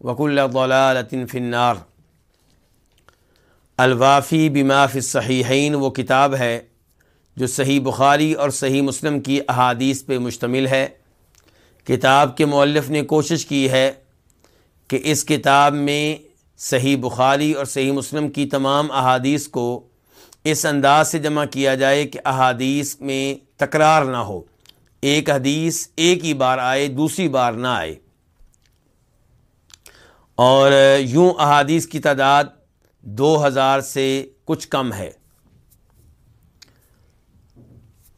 وكل ضلالة في النار. الوافی بما فی الصحیحین وہ کتاب ہے جو صحیح بخاری اور صحیح مسلم کی احادیث پہ مشتمل ہے۔ کتاب کے مؤلف نے کوشش کی ہے کہ اس کتاب میں صحیح بخاری اور صحیح مسلم کی تمام احادیث کو اس انداز سے جمع کیا جائے کہ احادیث میں تکرار نہ ہو۔ ایک حدیث ایک ہی بار آئے، دوسری بار نہ آئے۔ اور یوں احادیث کی تعداد دو ہزار سے کچھ کم ہے۔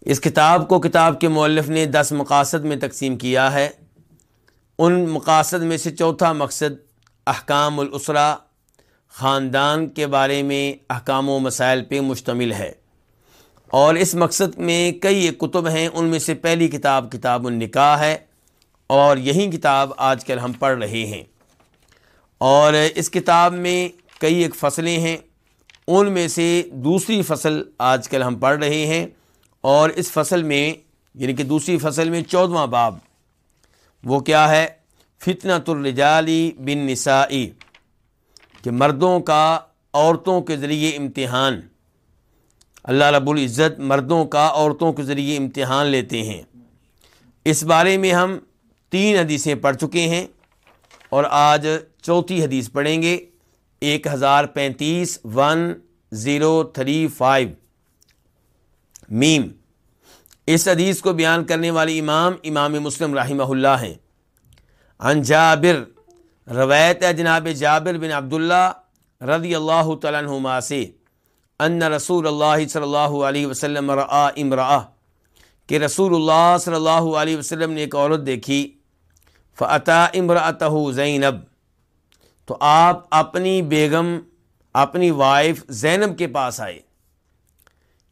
اس کتاب کو کتاب کے مؤلف نے دس مقاصد میں تقسیم کیا ہے۔ ان مقاصد میں سے چوتھا مقصد احکام الاسرا خاندان کے بارے میں احکام و مسائل پہ مشتمل ہے۔ اور اس مقصد میں کئی ایک کتب ہیں، ان میں سے پہلی کتاب کتاب النکاح ہے اور یہی کتاب آج کل ہم پڑھ رہے ہیں۔ اور اس کتاب میں کئی ایک فصلیں ہیں، ان میں سے دوسری فصل آج کل ہم پڑھ رہے ہیں، اور اس فصل میں یعنی کہ دوسری فصل میں چودواں باب، وہ کیا ہے؟ فتنۃ الرجالی بن نسائی کہ مردوں کا عورتوں کے ذریعے امتحان۔ اللہ رب العزت مردوں کا عورتوں کے ذریعے امتحان لیتے ہیں۔ اس بارے میں ہم تین حدیثیں پڑھ چکے ہیں۔ اور آج چوتھی حدیث پڑھیں گے۔ ایک ہزار پینتیس ون زیرو تھری فائیو۔ میم۔ اس حدیث کو بیان کرنے والے امام امام مسلم رحمہ اللہ ہیں۔ ان جابر، روایت جناب جابر بن عبداللہ رضی اللہ تعالیٰ عنہما سے، ان رسول اللہ صلی اللہ علیہ وسلم رآ امرا کہ رسول اللہ صلی اللہ علیہ وسلم نے ایک عورت دیکھی۔ فعطا امراۃ زینب تو آپ اپنی بیگم، اپنی وائف زینب کے پاس آئے۔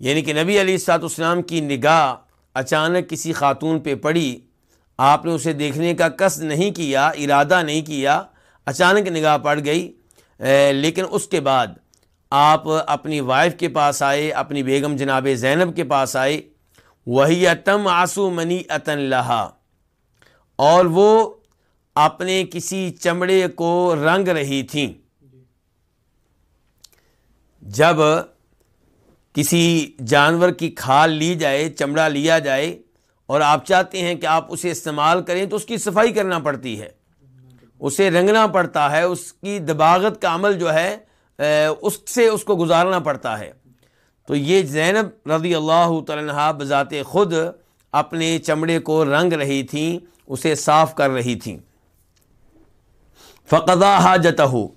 یعنی کہ نبی علی سات اسلام کی نگاہ اچانک کسی خاتون پہ پڑی۔ آپ نے اسے دیکھنے کا قصد نہیں کیا، ارادہ نہیں کیا، اچانک نگاہ پڑ گئی۔ لیکن اس کے بعد آپ اپنی وائف کے پاس آئے، اپنی بیگم جناب زینب کے پاس آئے۔ وہی تم آسو منی عطن لہا اور وہ اپنے کسی چمڑے کو رنگ رہی تھیں۔ جب کسی جانور کی کھال لی جائے، چمڑا لیا جائے اور آپ چاہتے ہیں کہ آپ اسے استعمال کریں تو اس کی صفائی کرنا پڑتی ہے۔ اسے رنگنا پڑتا ہے، اس کی دباغت کا عمل جو ہے اس سے اس کو گزارنا پڑتا ہے۔ تو یہ زینب رضی اللہ تعالیٰ بذات خود اپنے چمڑے کو رنگ رہی تھیں اسے صاف کر رہی تھیں۔ فقضا حاجت ہو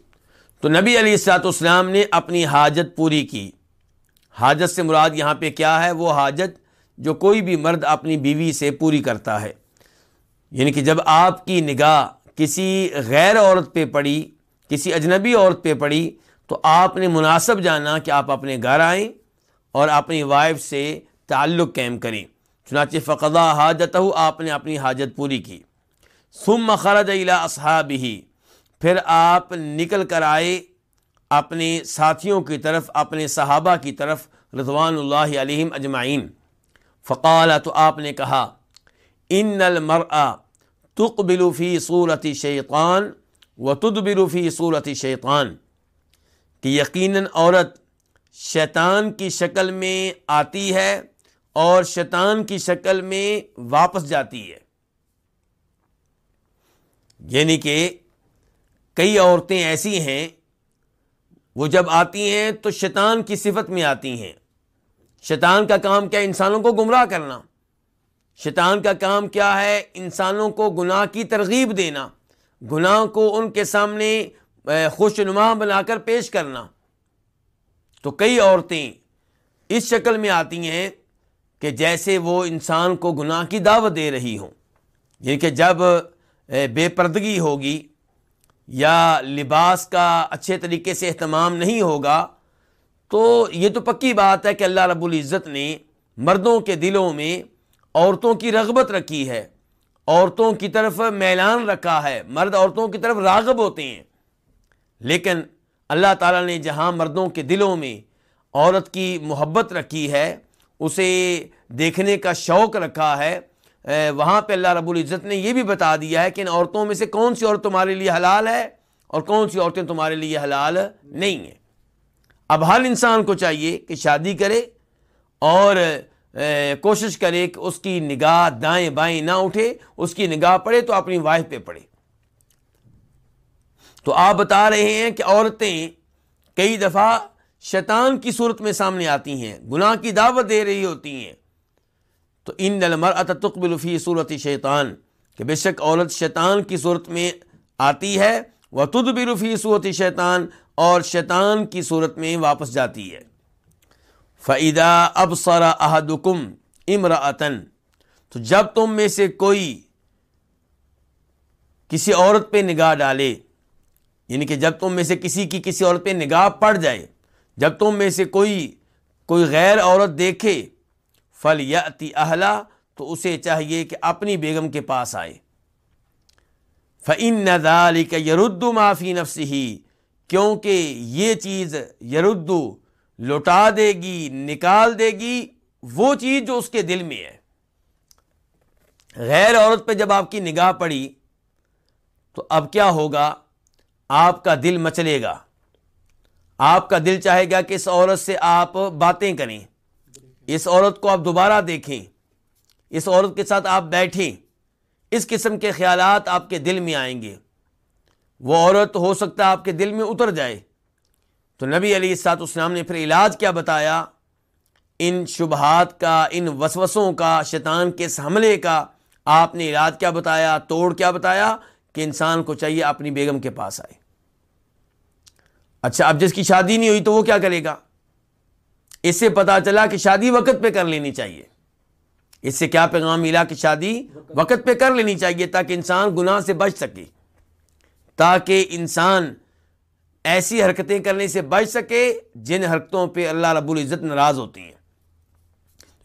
تو نبی علی السلاط اسلام نے اپنی حاجت پوری کی۔ حاجت سے مراد یہاں پہ کیا ہے؟ وہ حاجت جو کوئی بھی مرد اپنی بیوی سے پوری کرتا ہے۔ یعنی کہ جب آپ کی نگاہ کسی غیر عورت پہ پڑی، کسی اجنبی عورت پہ پڑی، تو آپ نے مناسب جانا کہ آپ اپنے گھر آئیں اور اپنی وائف سے تعلق قائم کریں۔ چنانچہ فقضا حاجت آپ نے اپنی حاجت پوری کی۔ سم مخرج الا اصحاب ہی پھر آپ نکل کر آئے اپنے ساتھیوں کی طرف، اپنے صحابہ کی طرف رضوان اللہ علیہم اجمعین۔ فقال، تو آپ نے کہا، ان المرآ تقبل فی صورت شیطان و تدبر فی صورت شیطان۔ کہ یقیناً عورت شیطان کی شکل میں آتی ہے اور شیطان کی شکل میں واپس جاتی ہے۔ یعنی کہ کئی عورتیں ایسی ہیں، وہ جب آتی ہیں تو شیطان کی صفت میں آتی ہیں۔ شیطان کا کام کیا انسانوں کو گمراہ کرنا؟ شیطان کا کام کیا ہے انسانوں کو گناہ کی ترغیب دینا، گناہ کو ان کے سامنے خوش نما بنا کر پیش کرنا۔ تو کئی عورتیں اس شکل میں آتی ہیں کہ جیسے وہ انسان کو گناہ کی دعوت دے رہی ہوں یعنی کہ جب بے پردگی ہوگی یا لباس کا اچھے طریقے سے اہتمام نہیں ہوگا، تو یہ تو پکی بات ہے کہ اللہ رب العزت نے مردوں کے دلوں میں عورتوں کی رغبت رکھی ہے، عورتوں کی طرف میلان رکھا ہے، مرد عورتوں کی طرف راغب ہوتے ہیں۔ لیکن اللہ تعالیٰ نے جہاں مردوں کے دلوں میں عورت کی محبت رکھی ہے اسے دیکھنے کا شوق رکھا ہے وہاں پہ اللہ رب العزت نے یہ بھی بتا دیا ہے کہ ان عورتوں میں سے کون سی عورت تمہارے لیے حلال ہے اور کون سی عورتیں تمہارے لیے حلال نہیں ہیں۔ اب ہر انسان کو چاہیے کہ شادی کرے اور کوشش کرے کہ اس کی نگاہ دائیں بائیں نہ اٹھے، اس کی نگاہ پڑے تو اپنی وائف پہ پڑے۔ تو آپ بتا رہے ہیں کہ عورتیں کئی دفعہ شیطان کی صورت میں سامنے آتی ہیں، گناہ کی دعوت دے رہی ہوتی ہیں۔ تو ان نلمر اتقبل فی صورت شیطان، کہ بے شک عورت شیطان کی صورت میں آتی ہے وہ تد بھی صورت شیطان، اور شیطان کی صورت میں واپس جاتی ہے۔ فعدہ اب سرا احدکم امراطن تو جب تم میں سے کوئی کسی عورت پہ نگاہ ڈالے یعنی کہ جب تم میں سے کسی کی کسی عورت پہ نگاہ پڑ جائے جب تم میں سے کوئی کوئی غیر عورت دیکھے فل یا اہلا تو اسے چاہیے کہ اپنی بیگم کے پاس آئے۔ فعن نظال کا یرد معافی نفس ہی کیونکہ یہ چیز یردو لوٹا دے گی، نکال دے گی، وہ چیز جو اس کے دل میں ہے۔ غیر عورت پہ جب آپ کی نگاہ پڑی، تو اب کیا ہوگا؟ آپ کا دل مچلے گا۔ آپ کا دل چاہے گا کہ اس عورت سے آپ باتیں کریں۔ اس عورت کو آپ دوبارہ دیکھیں۔ اس عورت کے ساتھ آپ بیٹھیں۔ اس قسم کے خیالات آپ کے دل میں آئیں گے۔ وہ عورت ہو سکتا ہے آپ کے دل میں اتر جائے۔ تو نبی علی سات اسلام نے پھر علاج کیا بتایا۔ ان شبہات کا، ان وسوسوں کا، شیطان کے اس حملے کا آپ نے علاج کیا بتایا، توڑ کیا بتایا کہ انسان کو چاہیے اپنی بیگم کے پاس آئے۔ اچھا اب جس کی شادی نہیں ہوئی تو وہ کیا کرے گا؟ اس سے پتا چلا کہ شادی وقت پہ کر لینی چاہیے۔ اس سے کیا پیغام ملا کہ شادی وقت پہ کر لینی چاہیے تاکہ انسان گناہ سے بچ سکے۔ تاکہ انسان ایسی حرکتیں کرنے سے بچ سکے جن حرکتوں پہ اللہ رب العزت ناراض ہوتی ہیں۔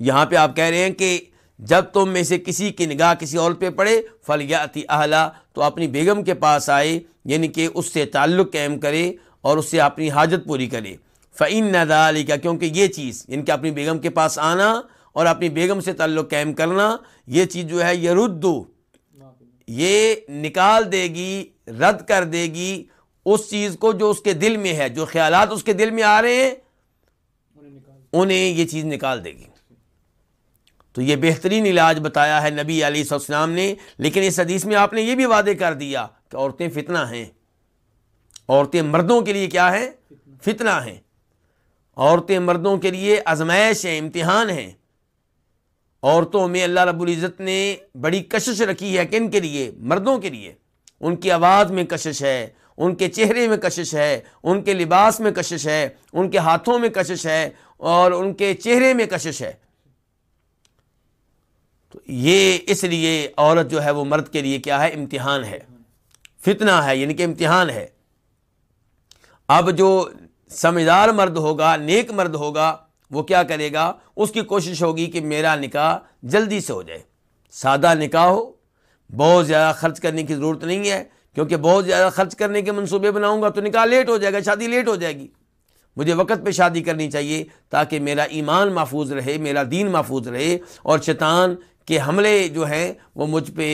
یہاں پہ آپ کہہ رہے ہیں کہ جب تم میں سے کسی کی نگاہ کسی اور پہ پڑے فل یا اہلا تو اپنی بیگم کے پاس آئے یعنی کہ اس سے تعلق قائم کرے۔ اور اس سے اپنی حاجت پوری کرے۔ فعین ندا علی کا کیونکہ یہ چیز یعنی کہ اپنی بیگم کے پاس آنا اور اپنی بیگم سے تعلق قائم کرنا، یہ چیز جو ہے، یہ ردو یہ نکال دے گی، رد کر دے گی اس چیز کو جو اس کے دل میں ہے، جو خیالات اس کے دل میں آ رہے ہیں، انہیں یہ چیز نکال دے گی۔ تو یہ بہترین علاج بتایا ہے نبی علیہ السلام نے، لیکن اس حدیث میں آپ نے یہ بھی وعدے کر دیا کہ عورتیں فتنہ ہیں۔ عورتیں مردوں کے لیے کیا ہے فتنہ ہیں۔ عورتیں مردوں کے لیے ازمائش ہیں، امتحان ہیں۔ عورتوں میں اللہ رب العزت نے بڑی کشش رکھی ہے کن کے لیے؟ مردوں کے لیے۔ ان کی آواز میں کشش ہے، ان کے چہرے میں کشش ہے، ان کے لباس میں کشش ہے، ان کے ہاتھوں میں کشش ہے اور ان کے چہرے میں کشش ہے۔ تو یہ اس لیے عورت جو ہے وہ مرد کے لیے کیا ہے؟ امتحان ہے۔ فتنہ ہے یعنی کہ امتحان ہے۔ اب جو سمجھدار مرد ہوگا، نیک مرد ہوگا، وہ کیا کرے گا؟ اس کی کوشش ہوگی کہ میرا نکاح جلدی سے ہو جائے۔ سادہ نکاح ہو، بہت زیادہ خرچ کرنے کی ضرورت نہیں ہے، کیونکہ بہت زیادہ خرچ کرنے کے منصوبے بناؤں گا تو نکاح لیٹ ہو جائے گا، شادی لیٹ ہو جائے گی۔ مجھے وقت پہ شادی کرنی چاہیے تاکہ میرا ایمان محفوظ رہے، میرا دین محفوظ رہے اور شیطان کے حملے جو ہیں، وہ مجھ پہ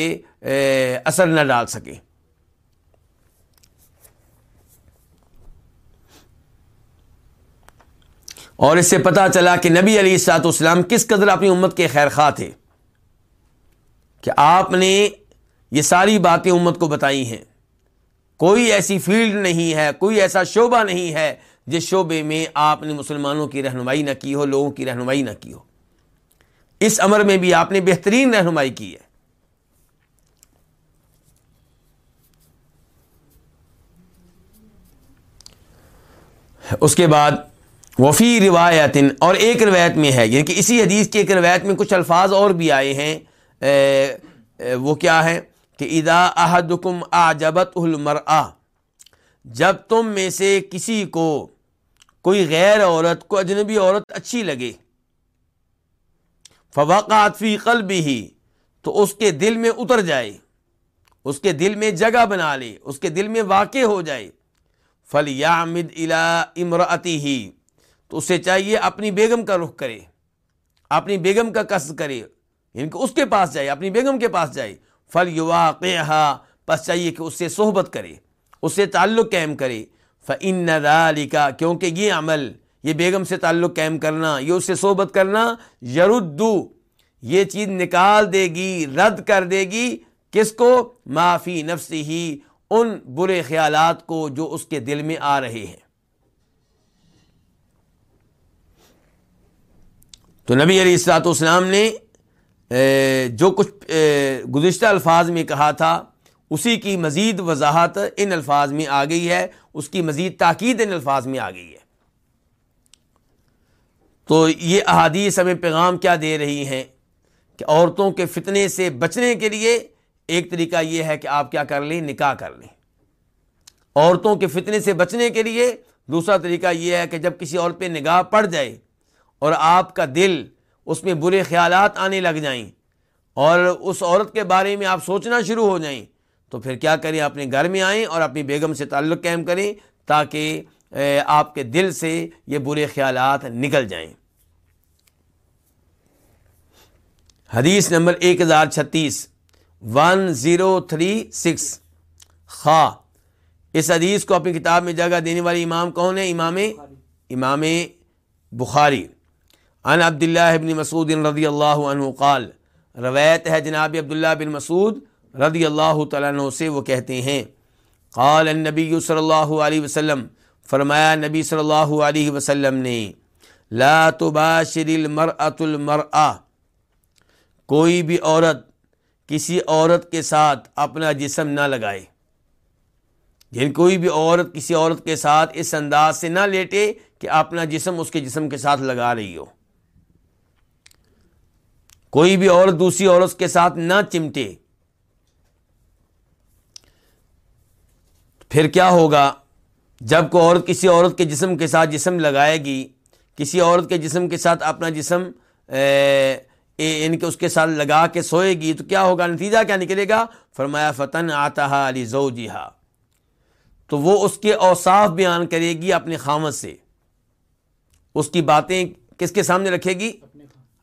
اثر نہ ڈال سکے۔ اور اس سے پتا چلا کہ نبی علی سات اسلام کس قدر اپنی امت کے خیر خواہ تھے۔ کہ آپ نے یہ ساری باتیں امت کو بتائی ہیں۔ کوئی ایسی فیلڈ نہیں ہے، کوئی ایسا شعبہ نہیں ہے جس شعبے میں آپ نے مسلمانوں کی رہنمائی نہ کی ہو، لوگوں کی رہنمائی نہ کی ہو۔ اس عمر میں بھی آپ نے بہترین رہنمائی کی ہے۔ اس کے بعد وفی روایت اور ایک روایت میں ہے یعنی کہ اسی حدیث کی ایک روایت میں کچھ الفاظ اور بھی آئے ہیں۔ وہ کیا ہے؟ کہ ادا احدکم آجبت المرآ جب تم میں سے کسی کو کوئی غیر عورت کو اجنبی عورت اچھی لگے فوقات فی قلب ہی تو اس کے دل میں اتر جائے، اس کے دل میں جگہ بنا لے، اس کے دل میں واقع ہو جائے فل یامد الا امراطی ہی تو اسے چاہیے اپنی بیگم کا رخ کرے، اپنی بیگم کا قصد کرے یعنی کہ اس کے پاس جائے، اپنی بیگم کے پاس جائے۔ فل یو پس چاہیے کہ اس سے صحبت کرے، اس سے تعلق قائم کرے۔ فن کا کیونکہ یہ عمل، یہ بیگم سے تعلق قائم کرنا، یہ اس سے صحبت کرنا یردو یہ چیز نکال دے گی، رد کر دے گی۔ کس کو؟ معافی نفسی ہی ان برے خیالات کو جو اس کے دل میں آ رہے ہیں۔ تو نبی علیہ السلاط اسلام نے جو کچھ گزشتہ الفاظ میں کہا تھا، اسی کی مزید وضاحت ان الفاظ میں آ گئی ہے، اس کی مزید تاکید ان الفاظ میں آ گئی ہے۔ تو یہ احادیث ہمیں پیغام کیا دے رہی ہیں کہ عورتوں کے فتنے سے بچنے کے لیے ایک طریقہ یہ ہے کہ آپ کیا کر لیں، نکاح کر لیں۔ عورتوں کے فتنے سے بچنے کے لیے دوسرا طریقہ یہ ہے کہ جب کسی عورت پہ نگاہ پڑ جائے اور آپ کا دل، اس میں برے خیالات آنے لگ جائیں۔ اور اس عورت کے بارے میں آپ سوچنا شروع ہو جائیں۔ تو پھر کیا کریں؟ اپنے گھر میں آئیں اور اپنی بیگم سے تعلق قائم کریں تاکہ آپ کے دل سے یہ برے خیالات نکل جائیں۔ حدیث نمبر ایک ہزار چھتیس، ون زیرو تھری سکس۔ خواہ اس حدیث کو اپنی کتاب میں جگہ دینے والے امام کون ہے؟ امام امام بخاری۔ ان عبداللہ ابن مسعود رضی اللہ عنہ قال، روایت ہے جناب عبداللہ بن مسعود رضی اللہ تعالیٰ عنہ سے وہ کہتے ہیں، قال النبی صلی اللہ علیہ وسلم، فرمایا نبی صلی اللہ علیہ وسلم نے، لا تباشر المرأة المرأة، کوئی بھی عورت کسی عورت کے ساتھ اپنا جسم نہ لگائے۔ یعنی کوئی بھی عورت کسی عورت کے ساتھ اس انداز سے نہ لیٹے کہ اپنا جسم اس کے جسم کے ساتھ لگا رہی ہو۔ کوئی بھی عورت دوسری عورت کے ساتھ نہ چمٹے۔ پھر کیا ہوگا؟ جب کوئی عورت کسی عورت کے جسم کے ساتھ جسم لگائے گی، کسی عورت کے جسم کے ساتھ اپنا جسم یعنی کہ اس کے ساتھ لگا کے سوئے گی، تو کیا ہوگا؟ نتیجہ کیا نکلے گا؟ فرمایا، فتن آتا علی زو تو وہ اس کے اوصاف بیان کرے گی اپنے خامت سے۔ اس کی باتیں کس کے سامنے رکھے گی؟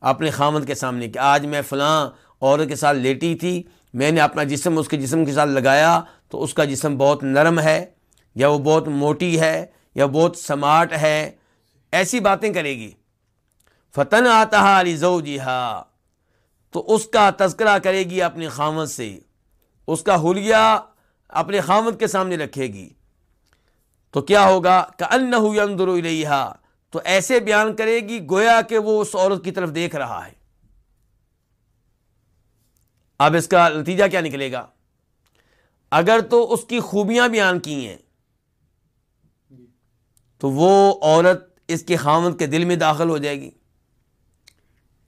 اپنے خامد کے سامنے کہ آج میں فلاں عورت کے ساتھ لیٹی تھی، میں نے اپنا جسم اس کے جسم کے ساتھ لگایا تو اس کا جسم بہت نرم ہے یا وہ بہت موٹی ہے یا بہت سمارٹ ہے، ایسی باتیں کرے گی۔ فتن آتا علی زو جی ہا تو اس کا تذکرہ کرے گی اپنے خامد سے۔ اس کا حلیہ اپنے خامد کے سامنے رکھے گی۔ تو کیا ہوگا؟ کہ ان اندر تو ایسے بیان کرے گی گویا کہ وہ اس عورت کی طرف دیکھ رہا ہے۔ اب اس کا نتیجہ کیا نکلے گا؟ اگر تو اس کی خوبیاں بیان کی ہیں، تو وہ عورت اس کے خامد کے دل میں داخل ہو جائے گی۔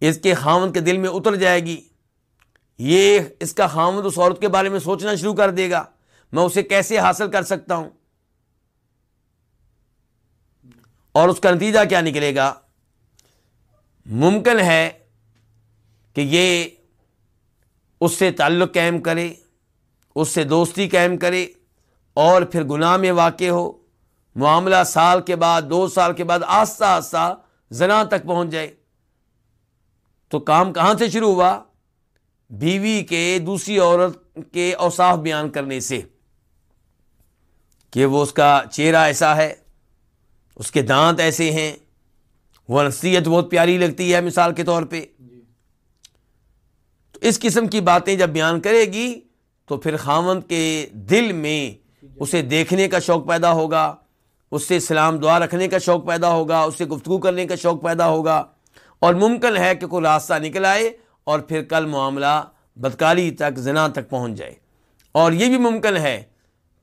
اس کے خامد کے دل میں اتر جائے گی۔ یہ اس کا خامد اس عورت کے بارے میں سوچنا شروع کر دے گا۔ میں اسے کیسے حاصل کر سکتا ہوں؟ اور اس کا نتیجہ کیا نکلے گا؟ ممکن ہے کہ یہ اس سے تعلق قائم کرے، اس سے دوستی قائم کرے اور پھر گناہ میں واقع ہو، معاملہ سال کے بعد، دو سال کے بعد آہستہ آہستہ زنا تک پہنچ جائے۔ تو کام کہاں سے شروع ہوا؟ بیوی کے دوسری عورت کے اوصاف بیان کرنے سے کہ وہ اس کا چہرہ ایسا ہے اس کے دانت ایسے ہیں۔ وہ نصیحت بہت پیاری لگتی ہے مثال کے طور پہ۔ تو اس قسم کی باتیں جب بیان کرے گی تو پھر خامند کے دل میں اسے دیکھنے کا شوق پیدا ہوگا، اس سے سلام دعا رکھنے کا شوق پیدا ہوگا، اس سے گفتگو کرنے کا شوق پیدا ہوگا۔ اور ممکن ہے کہ کوئی راستہ نکل آئے اور پھر کل معاملہ بدکاری تک، زنا تک پہنچ جائے۔ اور یہ بھی ممکن ہے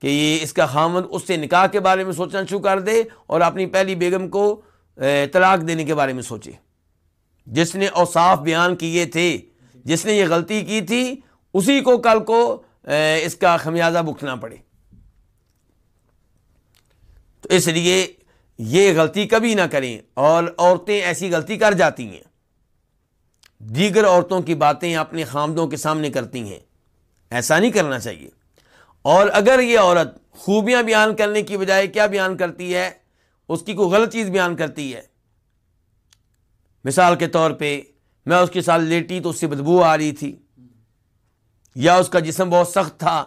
کہ یہ اس کا خامد اس سے نکاح کے بارے میں سوچنا شروع کر دے اور اپنی پہلی بیگم کو طلاق دینے کے بارے میں سوچے۔ جس نے اوصاف بیان کیے تھے، جس نے یہ غلطی کی تھی، اسی کو کل کو اس کا خمیازہ بکھنا پڑے۔ تو اس لیے یہ غلطی کبھی نہ کریں۔ اور عورتیں ایسی غلطی کر جاتی ہیں۔ دیگر عورتوں کی باتیں اپنے خامدوں کے سامنے کرتی ہیں۔ ایسا نہیں کرنا چاہیے۔ اور اگر یہ عورت خوبیاں بیان کرنے کی بجائے کیا بیان کرتی ہے؟ اس کی کوئی غلط چیز بیان کرتی ہے؟ مثال کے طور پہ میں اس کے ساتھ لیٹی تو اس سے بدبو آ رہی تھی، یا اس کا جسم بہت سخت تھا۔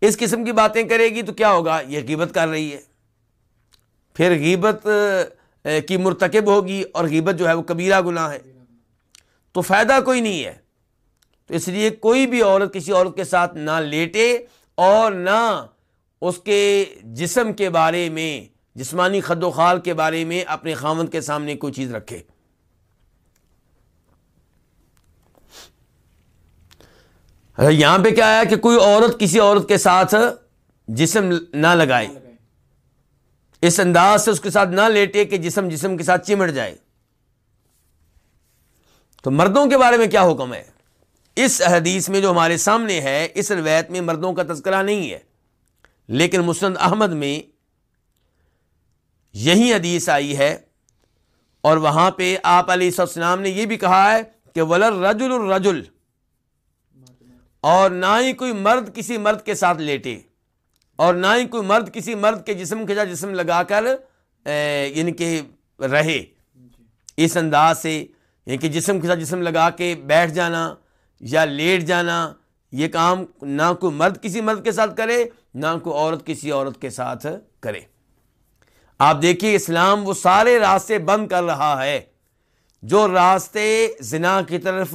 اس قسم کی باتیں کرے گی تو کیا ہوگا؟ یہ غیبت کر رہی ہے۔ پھر غیبت کی مرتکب ہوگی اور غیبت جو ہے وہ کبیرہ گناہ ہے۔ تو فائدہ کوئی نہیں ہے۔ تو اس لیے کوئی بھی عورت کسی عورت کے ساتھ نہ لیٹے اور نہ اس کے جسم کے بارے میں، جسمانی خد و خال کے بارے میں اپنے خامند کے سامنے کوئی چیز رکھے۔ یہاں پہ کیا ہے کہ کوئی عورت کسی عورت کے ساتھ جسم نہ لگائے۔ اس انداز سے اس کے ساتھ نہ لیٹے کہ جسم جسم کے ساتھ چمٹ جائے۔ تو مردوں کے بارے میں کیا حکم ہے؟ اس حدیث میں جو ہمارے سامنے ہے اس روایت میں مردوں کا تذکرہ نہیں ہے۔ لیکن مسند احمد میں یہی حدیث آئی ہے اور وہاں پہ آپ علیہ السلام نے یہ بھی کہا ہے کہ ولر رجل الرجل اور نہ ہی کوئی مرد کسی مرد کے ساتھ لیٹے اور نہ ہی کوئی مرد کسی مرد کے جسم کے جسم لگا کر یعنی کہ رہے۔ اس انداز سے یعنی کہ جسم کے ساتھ جسم لگا کے بیٹھ جانا یا لیٹ جانا، یہ کام نہ کوئی مرد کسی مرد کے ساتھ کرے، نہ کوئی عورت کسی عورت کے ساتھ کرے۔ آپ دیکھیے، اسلام وہ سارے راستے بند کر رہا ہے جو راستے زنا کی طرف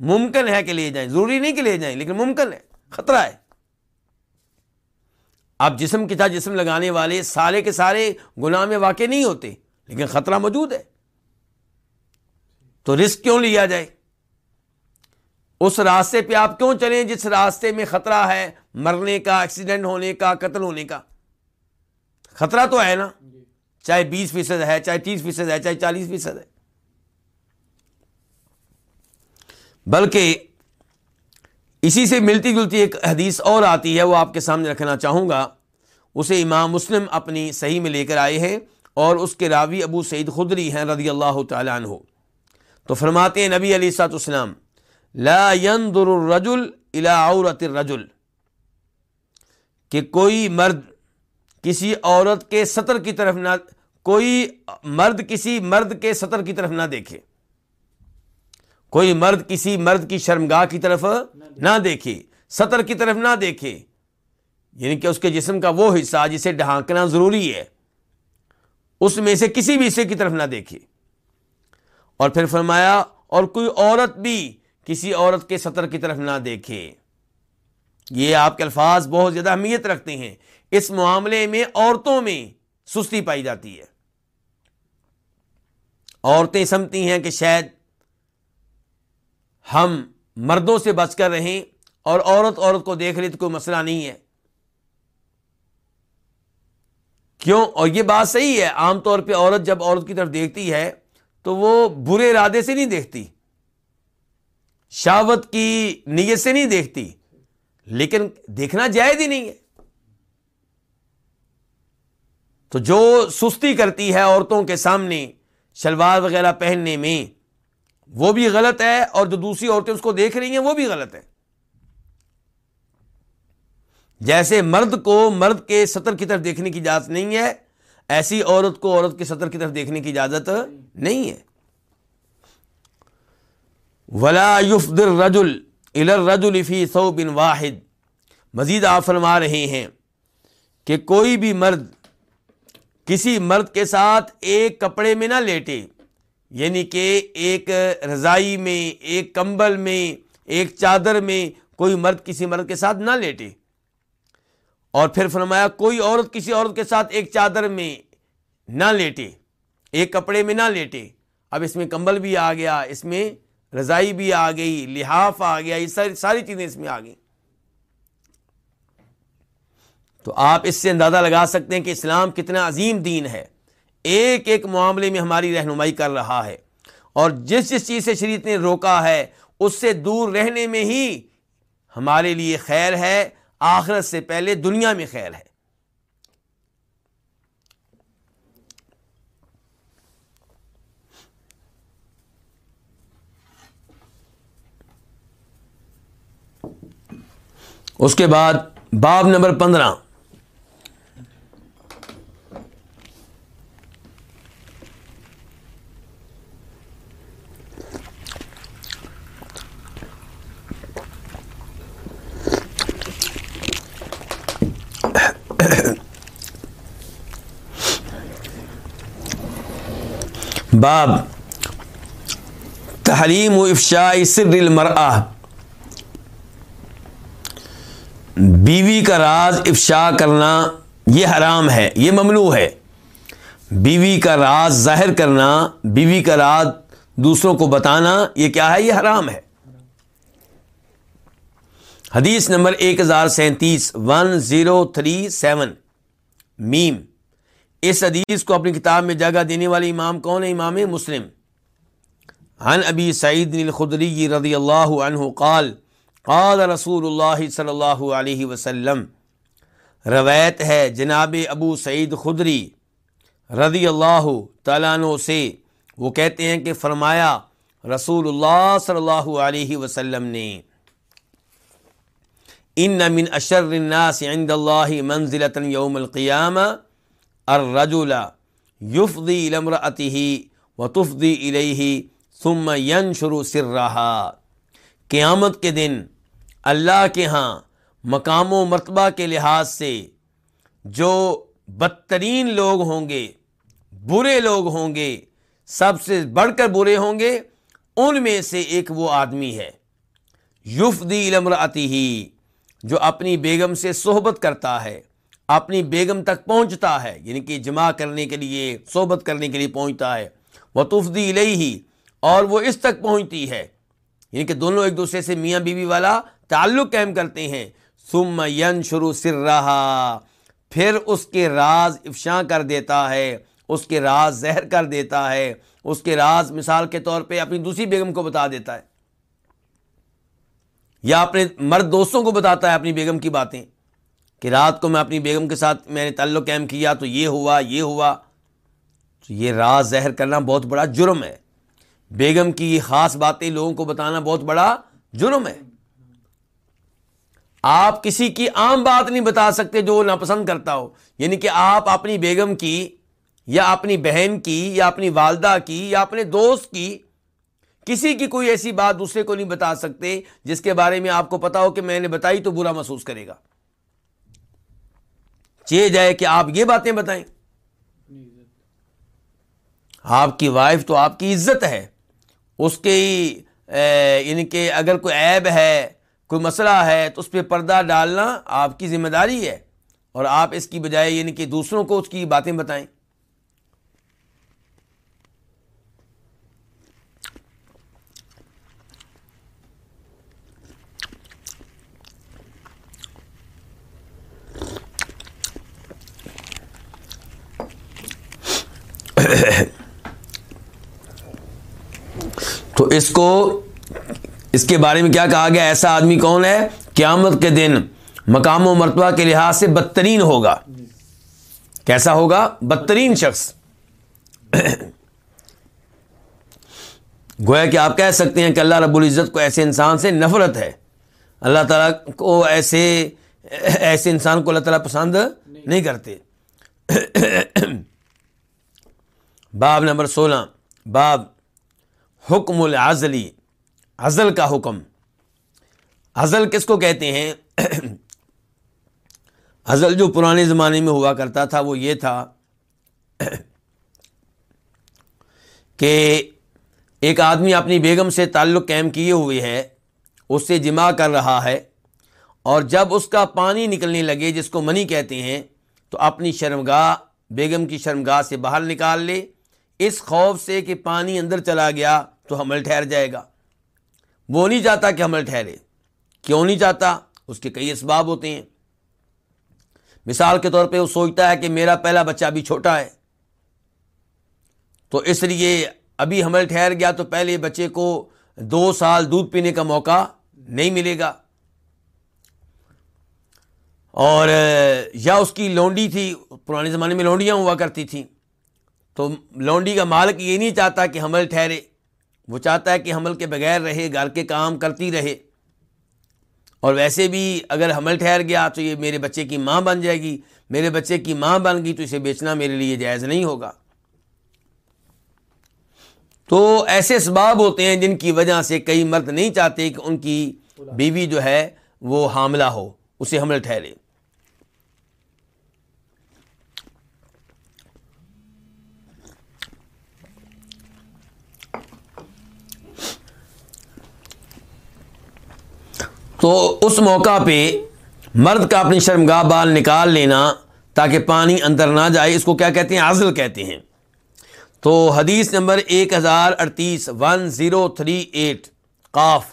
ممکن ہے کہ لے جائیں، ضروری نہیں کہ لے جائیں، لیکن ممکن ہے، خطرہ ہے۔ آپ جسم کے ساتھ جسم لگانے والے سارے کے سارے گناہ میں واقع نہیں ہوتے، لیکن خطرہ موجود ہے۔ تو رسک کیوں لیا جائے؟ اس راستے پہ آپ کیوں چلیں جس راستے میں خطرہ ہے مرنے کا ایکسیڈنٹ ہونے کا قتل ہونے کا؟ خطرہ تو ہے نا؟ چاہے بیس فیصد ہے چاہے تیس فیصد ہے چاہے چالیس فیصد ہے۔ بلکہ اسی سے ملتی جلتی ایک حدیث اور آتی ہے وہ آپ کے سامنے رکھنا چاہوں گا۔ اسے امام مسلم اپنی صحیح میں لے کر آئے ہیں اور اس کے راوی ابو سعید خدری ہیں رضی اللہ تعالیٰ عنہ۔ تو فرماتے ہیں نبی علی سات اسلام لا ينظر الرجل الى عورت الرجل، کہ کوئی مرد کسی عورت کے سطر کی طرف نہ، کوئی مرد کسی مرد کے سطر کی طرف نہ دیکھے۔ کوئی مرد کسی مرد کی شرمگاہ کی طرف نہ دیکھے، سطر کی طرف نہ دیکھے۔ یعنی کہ اس کے جسم کا وہ حصہ جسے ڈھانکنا ضروری ہے، اس میں سے کسی بھی حصے کی طرف نہ دیکھے۔ اور پھر فرمایا، اور کوئی عورت بھی کسی عورت کے سطر کی طرف نہ دیکھے۔ یہ آپ کے الفاظ بہت زیادہ اہمیت رکھتے ہیں۔ اس معاملے میں عورتوں میں سستی پائی جاتی ہے۔ عورتیں سمتی ہیں کہ شاید ہم مردوں سے بچ کر رہیں اور عورت عورت کو دیکھ رہی تو کوئی مسئلہ نہیں ہے۔ کیوں؟ اور یہ بات صحیح ہے۔ عام طور پہ عورت جب عورت کی طرف دیکھتی ہے تو وہ برے ارادے سے نہیں دیکھتی۔ شاوت کی نیت سے نہیں دیکھتی، لیکن دیکھنا جائز ہی نہیں ہے۔ تو جو سستی کرتی ہے عورتوں کے سامنے شلوار وغیرہ پہننے میں، وہ بھی غلط ہے اور جو دوسری عورتیں اس کو دیکھ رہی ہیں وہ بھی غلط ہے جیسے مرد کو مرد کے سطر کی طرف دیکھنے کی اجازت نہیں ہے، ایسی عورت کو عورت کے سطر کی طرف دیکھنے کی اجازت نہیں ہے۔ ولا یفدر رجل الر رجل فی سو بن واحد۔ مزید آپ فرما رہے ہیں کہ کوئی بھی مرد کسی مرد کے ساتھ ایک کپڑے میں نہ لیٹے یعنی کہ ایک رضائی میں، ایک کمبل میں، ایک چادر میں کوئی مرد کسی مرد کے ساتھ نہ لیٹے۔ اور پھر فرمایا، کوئی عورت کسی عورت کے ساتھ ایک چادر میں نہ لیٹے، ایک کپڑے میں نہ لیٹے۔ اب اس میں کمبل بھی آ گیا، اس میں رضائی بھی آ گئی، لحاف آ گیا، یہ ساری ساری چیزیں اس میں آ گئی تو آپ اس سے اندازہ لگا سکتے ہیں کہ اسلام کتنا عظیم دین ہے۔ ایک ایک معاملے میں ہماری رہنمائی کر رہا ہے۔ اور جس جس چیز سے شریعت نے روکا ہے، اس سے دور رہنے میں ہی ہمارے لیے خیر ہے، آخرت سے پہلے دنیا میں خیر ہے۔ اس کے بعد باب نمبر پندرہ۔ باب تحریم و افشاء سر المرآ بیوی کا راز افشا کرنا یہ حرام ہے، یہ ممنوع ہے۔ بیوی کا راز ظاہر کرنا، بیوی کا راز دوسروں کو بتانا، یہ کیا ہے؟ یہ حرام ہے۔ حدیث نمبر ایک ہزار سینتیس ون زیرو تھری سیون۔ میم۔ اس حدیث کو اپنی کتاب میں جگہ دینے والے امام کون ہے؟ امام مسلم۔ عن ابی سعید الخدری رضی اللہ عنہ قال قال رسول اللہ صلی اللہ علیہ وسلم، روایت ہے جناب ابو سعید خدری رضی اللہ تعالیٰ عنہ سے، وہ کہتے ہیں کہ فرمایا، رسول اللہ صلی اللہ علیہ وسلم نے، ان من اشر الناس عند اللہ منزلتا یوم القیامہ، الرجل یفضی لمرأته وتفضی الیہ ثم ینشر سرہا. قیامت کے دن اللہ کے ہاں مقام و مرتبہ کے لحاظ سے جو بدترین لوگ ہوں گے، برے لوگ ہوں گے، سب سے بڑھ کر برے ہوں گے، ان میں سے ایک وہ آدمی ہے۔ یفدی لمراتی ہی جو اپنی بیگم سے صحبت کرتا ہے، اپنی بیگم تک پہنچتا ہے یعنی کہ جمع کرنے کے لیے، صحبت کرنے کے لیے پہنچتا ہے۔ وہ تفدی لئی ہی اور وہ اس تک پہنچتی ہے۔ یعنی کہ دونوں ایک دوسرے سے میاں بیوی والا تعلق قائم کرتے ہیں۔ سم ین شروع سر رہا پھر اس کے راز افشاں کر دیتا ہے، اس کے راز زہر کر دیتا ہے، اس کے راز مثال کے طور پہ اپنی دوسری بیگم کو بتا دیتا ہے۔ یا اپنے مرد دوستوں کو بتاتا ہے اپنی بیگم کی باتیں کہ رات کو میں اپنی بیگم کے ساتھ میں نے تعلق قائم کیا تو یہ ہوا یہ ہوا۔ تو یہ راز زہر کرنا بہت بڑا جرم ہے۔ بیگم کی خاص باتیں لوگوں کو بتانا بہت بڑا جرم ہے۔ آپ کسی کی عام بات نہیں بتا سکتے جو وہ ناپسند کرتا ہو۔ یعنی کہ آپ اپنی بیگم کی یا اپنی بہن کی یا اپنی والدہ کی یا اپنے دوست کی کسی کی کوئی ایسی بات دوسرے کو نہیں بتا سکتے جس کے بارے میں آپ کو پتا ہو کہ میں نے بتائی تو برا محسوس کرے گا۔ چے جائے کہ آپ یہ باتیں بتائیں۔ آپ کی وائف تو آپ کی عزت ہے۔ اس کے یعنی کہ اگر کوئی عیب ہے، کوئی مسئلہ ہے، تو اس پہ پردہ ڈالنا آپ کی ذمہ داری ہے۔ اور آپ اس کی بجائے یعنی کہ دوسروں کو اس کی باتیں بتائیں۔ تو اس کو اس کے بارے میں کیا کہا گیا؟ ایسا آدمی کون ہے؟ قیامت کے دن مقام و مرتبہ کے لحاظ سے بدترین ہوگا۔ کیسا ہوگا؟ بدترین شخص۔ گویا کہ آپ کہہ سکتے ہیں کہ اللہ رب العزت کو ایسے انسان سے نفرت ہے۔ اللہ تعالیٰ کو ایسے ایسے انسان کو اللہ تعالیٰ پسند نہیں کرتے۔ باب نمبر سولہ۔ باب حکم العزلی، عزل کا حکم۔ عزل کس کو کہتے ہیں؟ عزل جو پرانے زمانے میں ہوا کرتا تھا، وہ یہ تھا کہ ایک آدمی اپنی بیگم سے تعلق قائم کیے ہوئے ہے، اس سے جمع کر رہا ہے اور جب اس کا پانی نکلنے لگے، جس کو منی کہتے ہیں، تو اپنی شرمگاہ، بیگم کی شرمگاہ سے باہر نکال لے۔ اس خوف سے کہ پانی اندر چلا گیا تو حمل ٹھہر جائے گا۔ وہ نہیں چاہتا کہ حمل ٹھہرے۔ کیوں نہیں چاہتا؟ اس کے کئی اسباب ہوتے ہیں۔ مثال کے طور پہ وہ سوچتا ہے کہ میرا پہلا بچہ ابھی چھوٹا ہے۔ تو اس لیے ابھی حمل ٹھہر گیا تو پہلے بچے کو دو سال دودھ پینے کا موقع نہیں ملے گا۔ اور یا اس کی لونڈی تھی، پرانے زمانے میں لونڈیاں ہوا کرتی تھیں۔ تو لونڈی کا مالک یہ نہیں چاہتا کہ حمل ٹھہرے۔ وہ چاہتا ہے کہ حمل کے بغیر رہے، گھر کے کام کرتی رہے۔ اور ویسے بھی اگر حمل ٹھہر گیا تو یہ میرے بچے کی ماں بن جائے گی۔ میرے بچے کی ماں بن گئی تو اسے بیچنا میرے لیے جائز نہیں ہوگا۔ تو ایسے اسباب ہوتے ہیں جن کی وجہ سے کئی مرد نہیں چاہتے کہ ان کی بیوی جو ہے وہ حاملہ ہو، اسے حمل ٹھہرے۔ تو اس موقع پہ مرد کا اپنی شرمگاہ بال نکال لینا تاکہ پانی اندر نہ جائے، اس کو کیا کہتے ہیں؟ عزل کہتے ہیں۔ تو حدیث نمبر ایک ہزار اڑتیس، ون زیرو تھری ایٹ، قاف۔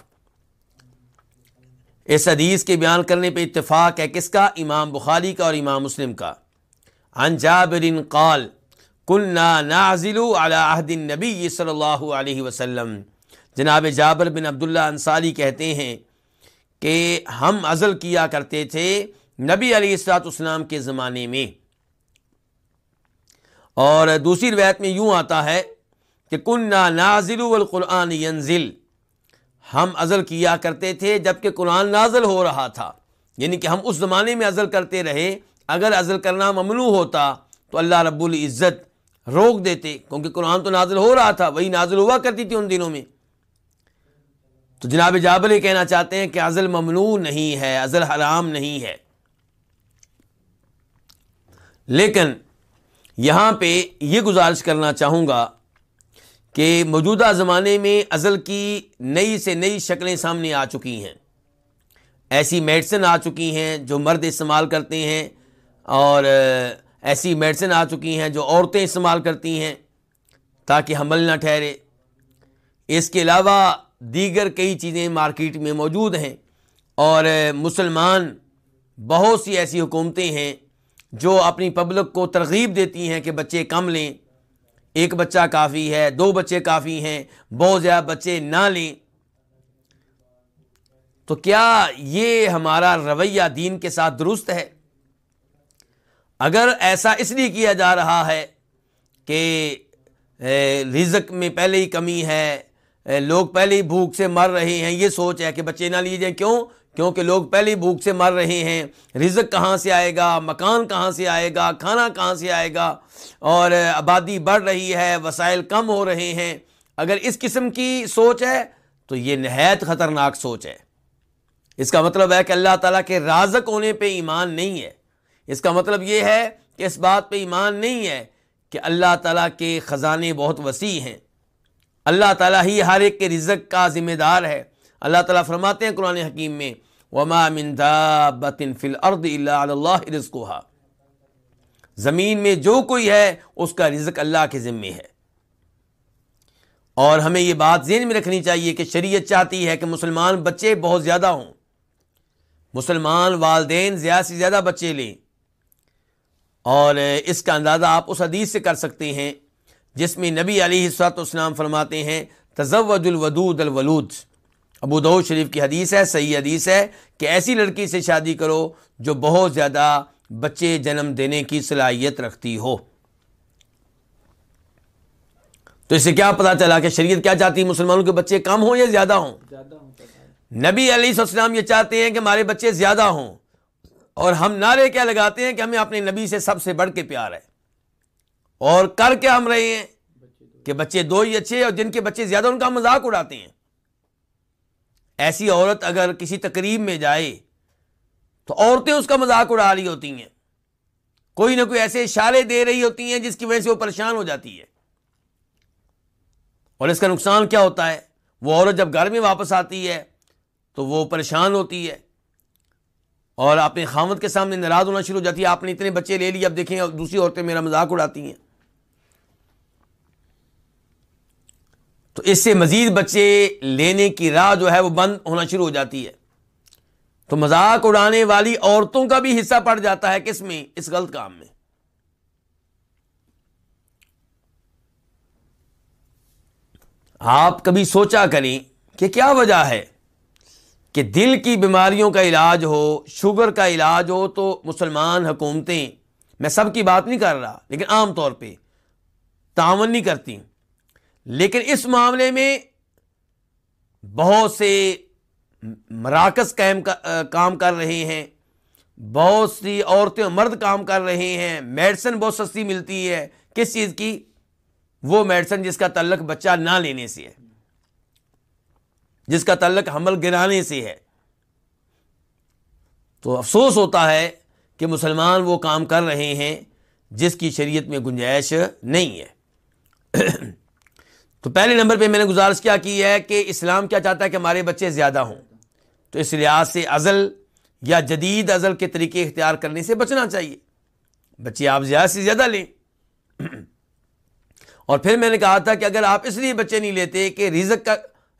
اس حدیث کے بیان کرنے پہ اتفاق ہے کس کا؟ امام بخاری کا اور امام مسلم کا۔ عن جابر قال کلنا نازل على عہد النبی صلی اللہ علیہ وسلم جناب جابر بن عبداللہ انصاری کہتے ہیں کہ ہم عزل کیا کرتے تھے نبی علیہ السلاط اسلام کے زمانے میں۔ اور دوسری روایت میں یوں آتا ہے کہ کن نازل القرآن ینزل۔ ہم عزل کیا کرتے تھے جبکہ قرآن نازل ہو رہا تھا۔ یعنی کہ ہم اس زمانے میں عزل کرتے رہے۔ اگر عزل کرنا ممنوع ہوتا تو اللہ رب العزت روک دیتے، کیونکہ قرآن تو نازل ہو رہا تھا، وہی نازل ہوا کرتی تھی ان دنوں میں۔ تو جناب جابل یہ کہنا چاہتے ہیں کہ عزل ممنوع نہیں ہے عزل حرام نہیں ہے۔ لیکن یہاں پہ یہ گزارش کرنا چاہوں گا کہ موجودہ زمانے میں ازل کی نئی سے نئی شکلیں سامنے آ چکی ہیں۔ ایسی میڈیسن آ چکی ہیں جو مرد استعمال کرتے ہیں اور ایسی میڈیسن آ چکی ہیں جو عورتیں استعمال کرتی ہیں تاکہ حمل نہ ٹھہرے۔ اس کے علاوہ دیگر کئی چیزیں مارکیٹ میں موجود ہیں اور مسلمان بہت سی ایسی حکومتیں ہیں جو اپنی پبلک کو ترغیب دیتی ہیں کہ بچے کم لیں۔ ایک بچہ کافی ہے، دو بچے کافی ہیں، بہت زیادہ بچے نہ لیں۔ تو کیا یہ ہمارا رویہ دین کے ساتھ درست ہے؟ اگر ایسا اس لیے کیا جا رہا ہے کہ رزق میں پہلے ہی کمی ہے لوگ پہلے ہی بھوک سے مر رہے ہیں، یہ سوچ ہے کہ بچے نہ لیے جائیں کیوں؟ کیونکہ لوگ پہلی بھوک سے مر رہے ہیں۔ رزق کہاں سے آئے گا؟ مکان کہاں سے آئے گا؟ کھانا کہاں سے آئے گا؟ اور آبادی بڑھ رہی ہے، وسائل کم ہو رہے ہیں۔ اگر اس قسم کی سوچ ہے تو یہ نہایت خطرناک سوچ ہے۔ اس کا مطلب ہے کہ اللہ تعالیٰ کے رازق ہونے پہ ایمان نہیں ہے۔ اس کا مطلب یہ ہے کہ اس بات پہ ایمان نہیں ہے کہ اللہ تعالیٰ کے خزانے بہت وسیع ہیں۔ اللہ تعالیٰ ہی ہر ایک کے رزق کا ذمہ دار ہے۔ اللہ تعالیٰ فرماتے ہیں قرآن حکیم میں، وما من دابت فی الارض الا علی اللہ رزقها۔ زمین میں جو کوئی ہے، اس کا رزق اللہ کے ذمے ہے۔ اور ہمیں یہ بات ذہن میں رکھنی چاہیے کہ شریعت چاہتی ہے کہ مسلمان بچے بہت زیادہ ہوں۔ مسلمان والدین زیادہ سے زیادہ بچے لیں۔ اور اس کا اندازہ آپ اس حدیث سے کر سکتے ہیں۔ جس میں نبی علیہ السلاط اسلام فرماتے ہیں، تزوج الودود الولود۔ ابو دو شریف کی حدیث ہے، صحیح حدیث ہے کہ ایسی لڑکی سے شادی کرو جو بہت زیادہ بچے جنم دینے کی صلاحیت رکھتی ہو۔ تو اس سے کیا پتا چلا کہ شریعت کیا چاہتی ہے؟ مسلمانوں کے بچے کم ہوں یا زیادہ ہوں؟ نبی علیہ السلام یہ چاہتے ہیں کہ ہمارے بچے زیادہ ہوں۔ اور ہم نعرے کیا لگاتے ہیں کہ ہمیں اپنے نبی سے سب سے بڑھ کے پیار ہے۔ اور کر کے ہم رہے ہیں کہ بچے دو ہی اچھے اور جن کے بچے زیادہ ان کا مذاق اڑاتے ہیں۔ ایسی عورت اگر کسی تقریب میں جائے تو عورتیں اس کا مذاق اڑا رہی ہوتی ہیں۔ کوئی نہ کوئی ایسے اشارے دے رہی ہوتی ہیں جس کی وجہ سے وہ پریشان ہو جاتی ہے۔ اور اس کا نقصان کیا ہوتا ہے؟ وہ عورت جب گھر میں واپس آتی ہے تو وہ پریشان ہوتی ہے اور اپنے خامد کے سامنے ناراض ہونا شروع ہو جاتی ہے۔ آپ نے اتنے بچے لے لیے، اب دیکھیں دوسری عورتیں میرا مذاق اڑاتی ہیں۔ تو اس سے مزید بچے لینے کی راہ جو ہے وہ بند ہونا شروع ہو جاتی ہے۔ تو مذاق اڑانے والی عورتوں کا بھی حصہ پڑ جاتا ہے کس میں اس غلط کام میں۔ آپ کبھی سوچا کریں کہ کیا وجہ ہے کہ دل کی بیماریوں کا علاج ہو، شوگر کا علاج ہو تو مسلمان حکومتیں، میں سب کی بات نہیں کر رہا، لیکن عام طور پہ تعاون نہیں کرتی لیکن اس معاملے میں بہت سے مراکز قائم کام کر رہے ہیں۔ بہت سی عورتیں مرد کام کر رہے ہیں۔ میڈیسن بہت سستی ملتی ہے۔ کس چیز کی؟ وہ میڈیسن جس کا تعلق بچہ نہ لینے سے ہے۔ جس کا تعلق حمل گرانے سے ہے۔ تو افسوس ہوتا ہے کہ مسلمان وہ کام کر رہے ہیں جس کی شریعت میں گنجائش نہیں ہے۔ تو پہلے نمبر پہ میں نے گزارش کیا کی ہے کہ اسلام کیا چاہتا ہے کہ ہمارے بچے زیادہ ہوں؟ تو اس لحاظ سے ازل یا جدید ازل کے طریقے اختیار کرنے سے بچنا چاہیے۔ بچے آپ زیادہ سے زیادہ لیں۔ اور پھر میں نے کہا تھا کہ اگر آپ اس لیے بچے نہیں لیتے کہ رزق کا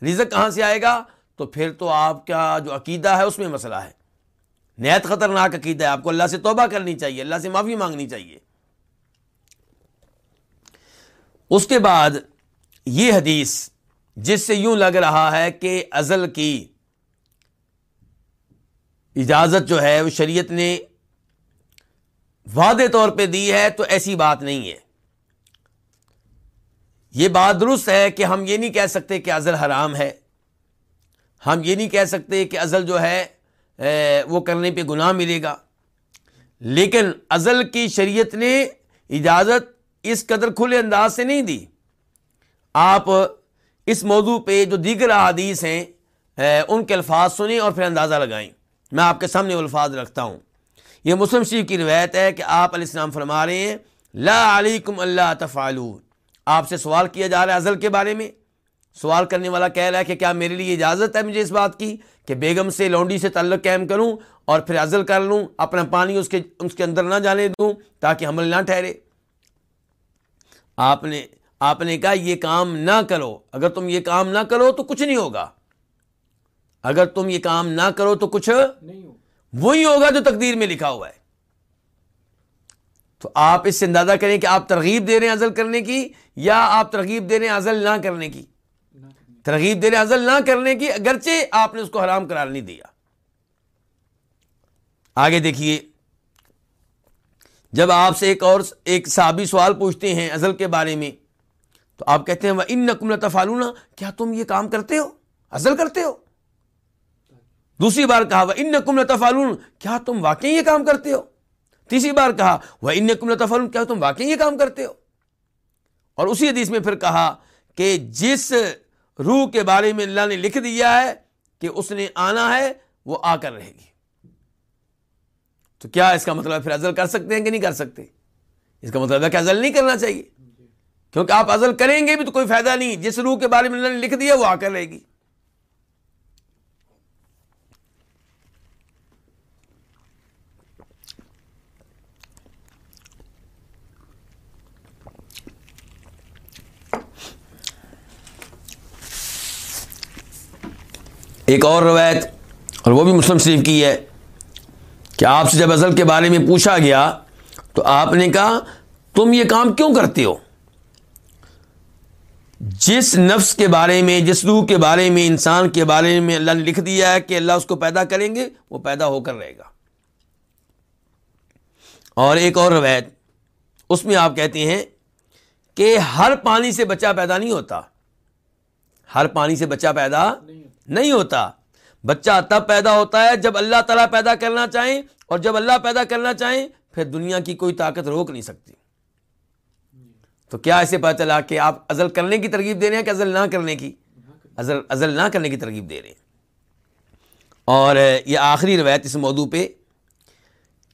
رزق کہاں سے آئے گا؟ تو پھر تو آپ کا جو عقیدہ ہے اس میں مسئلہ ہے۔ نہایت خطرناک عقیدہ ہے۔ آپ کو اللہ سے توبہ کرنی چاہیے، اللہ سے معافی مانگنی چاہیے۔ اس کے بعد یہ حدیث جس سے یوں لگ رہا ہے کہ ازل کی اجازت جو ہے وہ شریعت نے واضح طور پہ دی ہے تو ایسی بات نہیں ہے۔ یہ بات درست ہے کہ ہم یہ نہیں کہہ سکتے کہ ازل حرام ہے۔ ہم یہ نہیں کہہ سکتے کہ ازل جو ہے وہ کرنے پہ گناہ ملے گا۔ لیکن ازل کی شریعت نے اجازت اس قدر کھلے انداز سے نہیں دی۔ آپ اس موضوع پہ جو دیگر احادیث ہیں ان کے الفاظ سنیں اور پھر اندازہ لگائیں۔ میں آپ کے سامنے الفاظ رکھتا ہوں۔ یہ مسلم شریف کی روایت ہے کہ آپ علیہ السلام فرما رہے ہیں، لا علیکم اللہ تفعلون۔ آپ سے سوال کیا جا رہا ہے ازل کے بارے میں۔ سوال کرنے والا کہہ رہا ہے کہ کیا میرے لیے اجازت ہے مجھے اس بات کی؟ کہ بیگم سے لونڈی سے تعلق قائم کروں اور پھر ازل کر لوں، اپنا پانی اس کے اس کے اندر نہ جانے دوں تاکہ حمل نہ ٹھہرے۔ آپ نے آپ نے کہا یہ کام نہ کرو اگر تم یہ کام نہ کرو تو کچھ نہیں ہوگا۔ اگر تم یہ کام نہ کرو تو کچھ وہی ہوگا جو تقدیر میں لکھا ہوا ہے۔ تو آپ اس سے اندازہ کریں کہ آپ ترغیب دے رہے ہیں ازل کرنے کی یا آپ ترغیب دے رہے ہیں ازل نہ کرنے کی؟ ترغیب دے رہے ہیں ازل نہ کرنے کی اگرچہ آپ نے اس کو حرام قرار نہیں دیا۔ آگے دیکھیے جب آپ سے ایک اور ایک صحابی سوال پوچھتے ہیں ازل کے بارے میں تو آپ کہتے ہیں وہ ان نقم تفالونا کیا تم یہ کام کرتے ہو؟ ازل کرتے ہو؟ دوسری بار کہا وہ ان نقم تفالون کیا تم واقعی یہ کام کرتے ہو؟ تیسری بار کہا وہ ان نقم تفالون کیا تم واقعی یہ کام کرتے ہو؟ اور اسی حدیث میں پھر کہا کہ جس روح کے بارے میں اللہ نے لکھ دیا ہے کہ اس نے آنا ہے، وہ آ کر رہے گی۔ تو کیا اس کا مطلب پھر ازل کر سکتے ہیں کہ نہیں کر سکتے؟ اس کا مطلب ہے کہ ازل نہیں کرنا چاہیے۔ کیونکہ آپ ازل کریں گے بھی تو کوئی فائدہ نہیں جس روح کے بارے میں اللہ نے لکھ دیا، وہ آ کر رہے گی۔ ایک اور روایت، اور وہ بھی مسلم شریف کی ہے، کہ آپ سے جب ازل کے بارے میں پوچھا گیا تو آپ نے کہا، تم یہ کام کیوں کرتے ہو؟ جس نفس کے بارے میں، جس روح کے بارے میں، انسان کے بارے میں اللہ نے لکھ دیا ہے کہ اللہ اس کو پیدا کریں گے، وہ پیدا ہو کر رہے گا۔ اور ایک اور روایت، اس میں آپ کہتے ہیں کہ ہر پانی سے بچہ پیدا نہیں ہوتا۔ ہر پانی سے بچہ پیدا نہیں ہوتا۔ بچہ تب پیدا ہوتا ہے جب اللہ تعالیٰ پیدا کرنا چاہیں اور جب اللہ پیدا کرنا چاہیں، پھر دنیا کی کوئی طاقت روک نہیں سکتی۔ تو کیا ایسے پتہ چلا کہ آپ ازل کرنے کی ترغیب دے رہے ہیں کہ ازل نہ کرنے کی؟ ازل ازل نہ کرنے کی ترغیب دے رہے ہیں۔ اور یہ آخری روایت اس موضوع پہ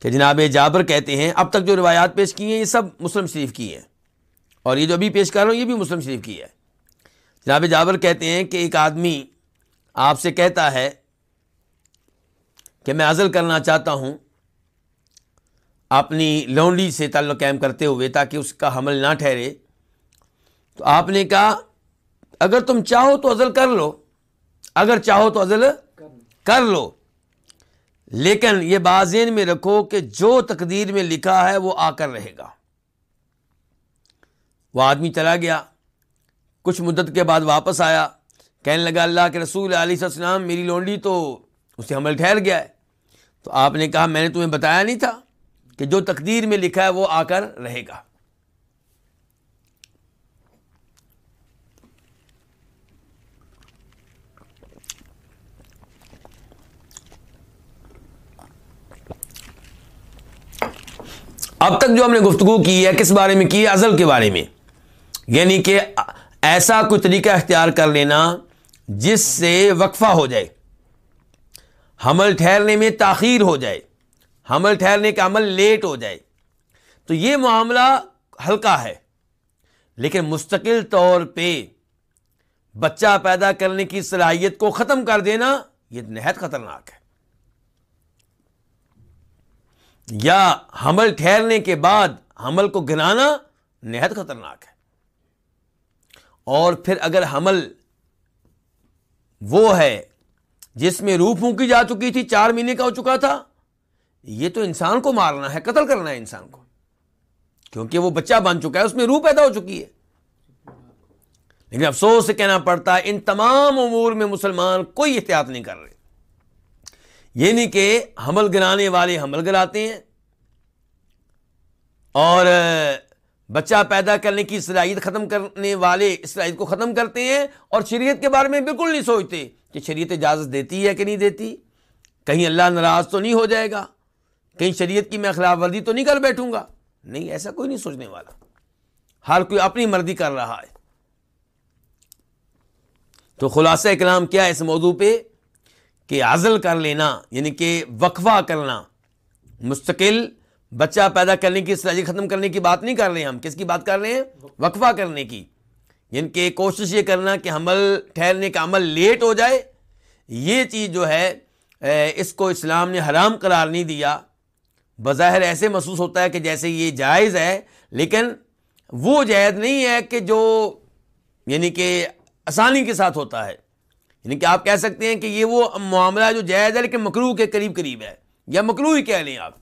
کہ جناب جابر کہتے ہیں، اب تک جو روایات پیش کی ہیں، یہ سب مسلم شریف کی ہیں۔ اور یہ جو ابھی پیش کر رہا ہوں، یہ بھی مسلم شریف کی ہے۔ جناب جابر کہتے ہیں کہ ایک آدمی آپ سے کہتا ہے کہ میں ازل کرنا چاہتا ہوں اپنی لونڈی سے تعلق قائم کرتے ہوئے تاکہ اس کا حمل نہ ٹھہرے۔ تو آپ نے کہا، اگر تم چاہو تو ازل کر لو، اگر چاہو تو ازل کر لو۔ لیکن یہ بازین میں رکھو کہ جو تقدیر میں لکھا ہے وہ آ کر رہے گا۔ وہ آدمی چلا گیا۔ کچھ مدت کے بعد واپس آیا۔ کہنے لگا، اللہ کے رسول علیہ السلام، میری لونڈی تو اسے حمل ٹھہر گیا ہے۔ تو آپ نے کہا، میں نے تمہیں بتایا نہیں تھا۔ کہ جو تقدیر میں لکھا ہے وہ آ کر رہے گا۔ اب تک جو ہم نے گفتگو کی ہے، کس بارے میں کی ہے؟ ازل کے بارے میں۔ یعنی کہ ایسا کوئی طریقہ اختیار کر لینا جس سے وقفہ ہو جائے۔ حمل ٹھہرنے میں تاخیر ہو جائے۔ حمل ٹھہرنے کا عمل لیٹ ہو جائے۔ تو یہ معاملہ ہلکا ہے، لیکن مستقل طور پہ بچہ پیدا کرنے کی صلاحیت کو ختم کر دینا یہ نہایت خطرناک ہے۔ یا حمل ٹھہرنے کے بعد حمل کو گرانا نہایت خطرناک ہے۔ اور پھر اگر حمل وہ ہے جس میں روح پھونکی جا چکی تھی، چار مہینے کا ہو چکا تھا یہ تو انسان کو مارنا ہے، قتل کرنا ہے انسان کو۔ کیونکہ وہ بچہ بن چکا ہے، اس میں روح پیدا ہو چکی ہے۔ لیکن افسوس سے کہنا پڑتا ہے، ان تمام امور میں مسلمان کوئی احتیاط نہیں کر رہے۔ یہ نہیں کہ حمل گرانے والے حمل گراتے ہیں اور، بچہ پیدا کرنے کی صلاحیت ختم کرنے والے صلاحیت کو ختم کرتے ہیں اور شریعت کے بارے میں بالکل نہیں سوچتے کہ شریعت اجازت دیتی ہے کہ نہیں دیتی۔ کہیں اللہ ناراض تو نہیں ہو جائے گا۔ کہیں شریعت کی میں خلاف ورزی تو نہیں کر بیٹھوں گا؟ نہیں، ایسا کوئی نہیں سوچنے والا۔ ہر کوئی اپنی مرضی کر رہا ہے۔ تو خلاصہ کلام کیا ہے اس موضوع پہ؟ کہ عزل کر لینا یعنی کہ وقفہ کرنا۔ مستقل بچہ پیدا کرنے کی سلاجی ختم کرنے کی بات نہیں کر رہے ہیں ہم۔ کس کی بات کر رہے ہیں؟ وقفہ کرنے کی۔ یعنی کہ کوشش یہ کرنا کہ حمل ٹھہرنے کا عمل لیٹ ہو جائے۔ یہ چیز جو ہے اس کو اسلام نے حرام قرار نہیں دیا۔ بظاہر ایسے محسوس ہوتا ہے کہ جیسے یہ جائز ہے، لیکن وہ جائز نہیں ہے کہ جو یعنی کہ آسانی کے ساتھ ہوتا ہے۔ یعنی کہ آپ کہہ سکتے ہیں کہ یہ وہ معاملہ جو جائز ہے، لیکن مکرو کے قریب قریب ہے۔ یا مکرو ہی کہہ لیں آپ۔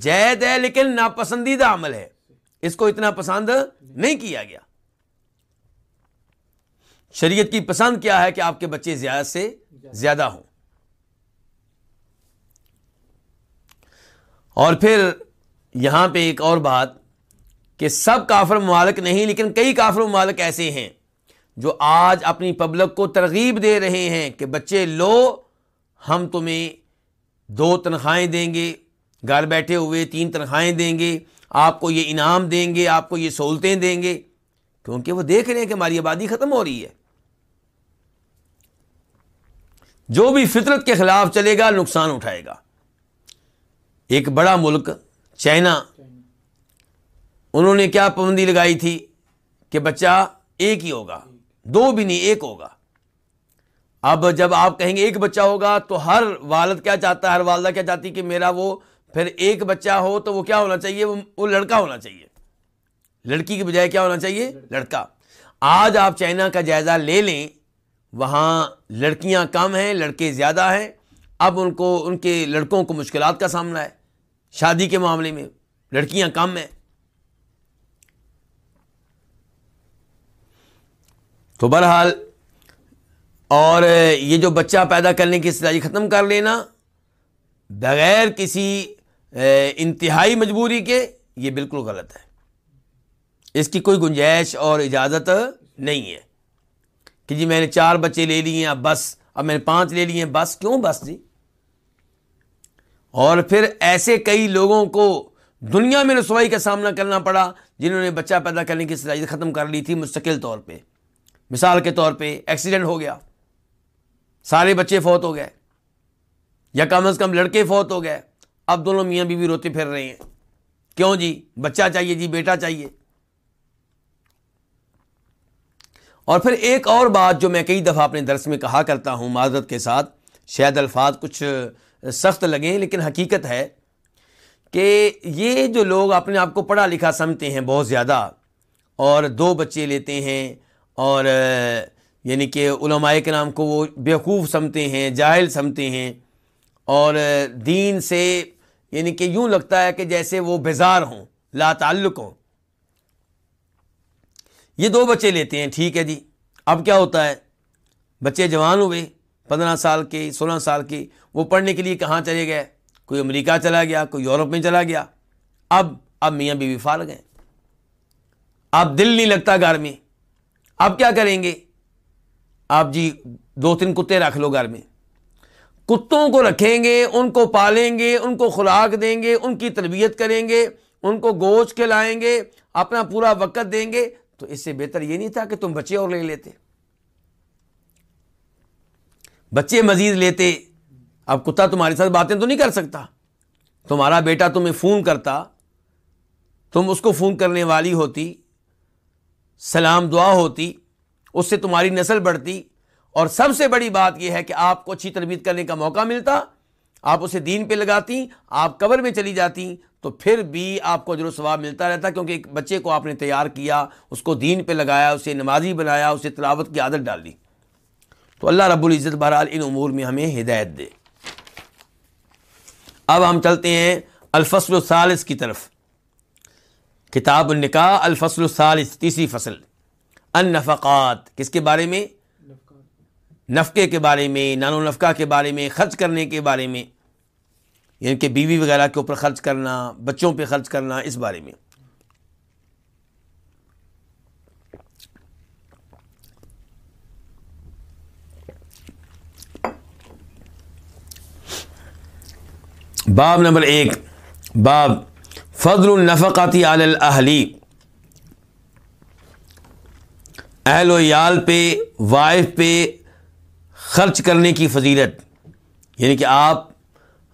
جائز ہے، لیکن ناپسندیدہ عمل ہے۔ اس کو اتنا پسند نہیں کیا گیا۔ شریعت کی پسند کیا ہے کہ آپ کے بچے زیادہ سے زیادہ ہوں۔ اور پھر یہاں پہ ایک اور بات کہ سب کافر ممالک نہیں، لیکن کئی کافر ممالک ایسے ہیں جو آج اپنی پبلک کو ترغیب دے رہے ہیں کہ بچے لو، ہم تمہیں دو تنخواہیں دیں گے، گھر بیٹھے ہوئے تین تنخواہیں دیں گے، آپ کو یہ انعام دیں گے، آپ کو یہ سہولتیں دیں گے۔ کیونکہ وہ دیکھ رہے ہیں کہ ہماری آبادی ختم ہو رہی ہے۔ جو بھی فطرت کے خلاف چلے گا، نقصان اٹھائے گا۔ ایک بڑا ملک، چائنا۔ انہوں نے کیا پابندی لگائی تھی کہ بچہ ایک ہی ہوگا، دو بھی نہیں، ایک ہوگا۔ اب جب آپ کہیں گے ایک بچہ ہوگا تو ہر والد کیا چاہتا ہے؟ ہر والدہ کیا چاہتی کہ میرا وہ پھر ایک بچہ ہو تو وہ کیا ہونا چاہیے؟ وہ لڑکا ہونا چاہیے۔ لڑکی کی بجائے کیا ہونا چاہیے؟ لڑکا۔ آج آپ چائنا کا جائزہ لے لیں، وہاں لڑکیاں کم ہیں، لڑکے زیادہ ہیں۔ اب ان کو، ان کے لڑکوں کو مشکلات کا سامنا ہے۔ شادی کے معاملے میں لڑکیاں کم ہیں۔ تو بہرحال، اور یہ جو بچہ پیدا کرنے کی استدائی ختم کر لینا، بغیر کسی انتہائی مجبوری کے، یہ بالکل غلط ہے۔ اس کی کوئی گنجائش اور اجازت نہیں ہے۔ کہ جی میں نے چار بچے لے لیے ہیں، اب بس، اب میں نے پانچ لے لیے بس کیوں بس جی؟ اور پھر ایسے کئی لوگوں کو دنیا میں رسوائی کا سامنا کرنا پڑا جنہوں نے بچہ پیدا کرنے کی صلاحیت ختم کر لی تھی مستقل طور پہ۔ مثال کے طور پہ ایکسیڈنٹ ہو گیا۔ سارے بچے فوت ہو گئے۔ یا کم از کم لڑکے فوت ہو گئے۔ اب دونوں میاں بیوی روتے پھر رہے ہیں۔ کیوں جی؟ بچہ چاہیے جی بیٹا چاہیے۔ اور پھر ایک اور بات جو میں کئی دفعہ اپنے درس میں کہا کرتا ہوں معذرت کے ساتھ، شاید الفاظ کچھ سخت لگیں لیکن حقیقت ہے کہ یہ جو لوگ اپنے آپ کو پڑھا لکھا سمجھتے ہیں بہت زیادہ، اور دو بچے لیتے ہیں، اور یعنی کہ علماء کے نام کو وہ بیوقوف سمجھتے ہیں، جاہل سمجھتے ہیں، اور دین سے یعنی کہ یوں لگتا ہے کہ جیسے وہ بیزار ہوں، لا تعلق ہوں۔ یہ دو بچے لیتے ہیں، ٹھیک ہے جی۔ اب کیا ہوتا ہے؟ بچے جوان ہوئے پندرہ سال کے سولہ سال کے وہ پڑھنے کے لیے کہاں چلے گئے؟ کوئی امریکہ چلا گیا، کوئی یورپ میں چلا گیا۔ اب اب میاں بیوی فارغ ہیں۔ اب دل نہیں لگتا گھر میں۔ اب کیا کریں گے؟ آپ جی دو تین کتے رکھ لو گھر میں۔ کتوں کو رکھیں گے؟ ان کو پالیں گے، ان کو خوراک دیں گے، ان کی تربیت کریں گے، ان کو گوشت کھلائیں گے، اپنا پورا وقت دیں گے۔ تو اس سے بہتر یہ نہیں تھا کہ تم بچے اور لے لیتے۔ بچے مزید لیتے، اب کتا تمہارے ساتھ باتیں تو نہیں کر سکتا۔ تمہارا بیٹا تمہیں فون کرتا، تم اس کو فون کرنے والی ہوتی، سلام دعا ہوتی، اس سے تمہاری نسل بڑھتی۔ اور سب سے بڑی بات یہ ہے کہ آپ کو اچھی تربیت کرنے کا موقع ملتا، آپ اسے دین پہ لگاتی، آپ قبر میں چلی جاتی، تو پھر بھی آپ کو جو ثواب ملتا رہتا، کیونکہ ایک بچے کو آپ نے تیار کیا، اس کو دین پہ لگایا، اسے نمازی بنایا، اسے تلاوت کی عادت ڈال دی۔ تو اللہ رب العزت بہرحال ان امور میں ہمیں ہدایت دے۔ اب ہم چلتے ہیں الفصل الثالث کی طرف۔ کتاب النکاح، الفصل الثالث، تیسری فصل۔ النفقات، کس کے بارے میں؟ نفقے کے بارے میں، نان و نفقہ کے بارے میں، خرچ کرنے کے بارے میں۔ یعنی کہ بیوی وغیرہ کے اوپر خرچ کرنا، بچوں پہ خرچ کرنا، اس بارے میں۔ باب نمبر ایک، باب فضل النفقاتی علی الاہلی۔ اہل و یال پہ، وائف پہ خرچ کرنے کی فضیلت۔ یعنی کہ آپ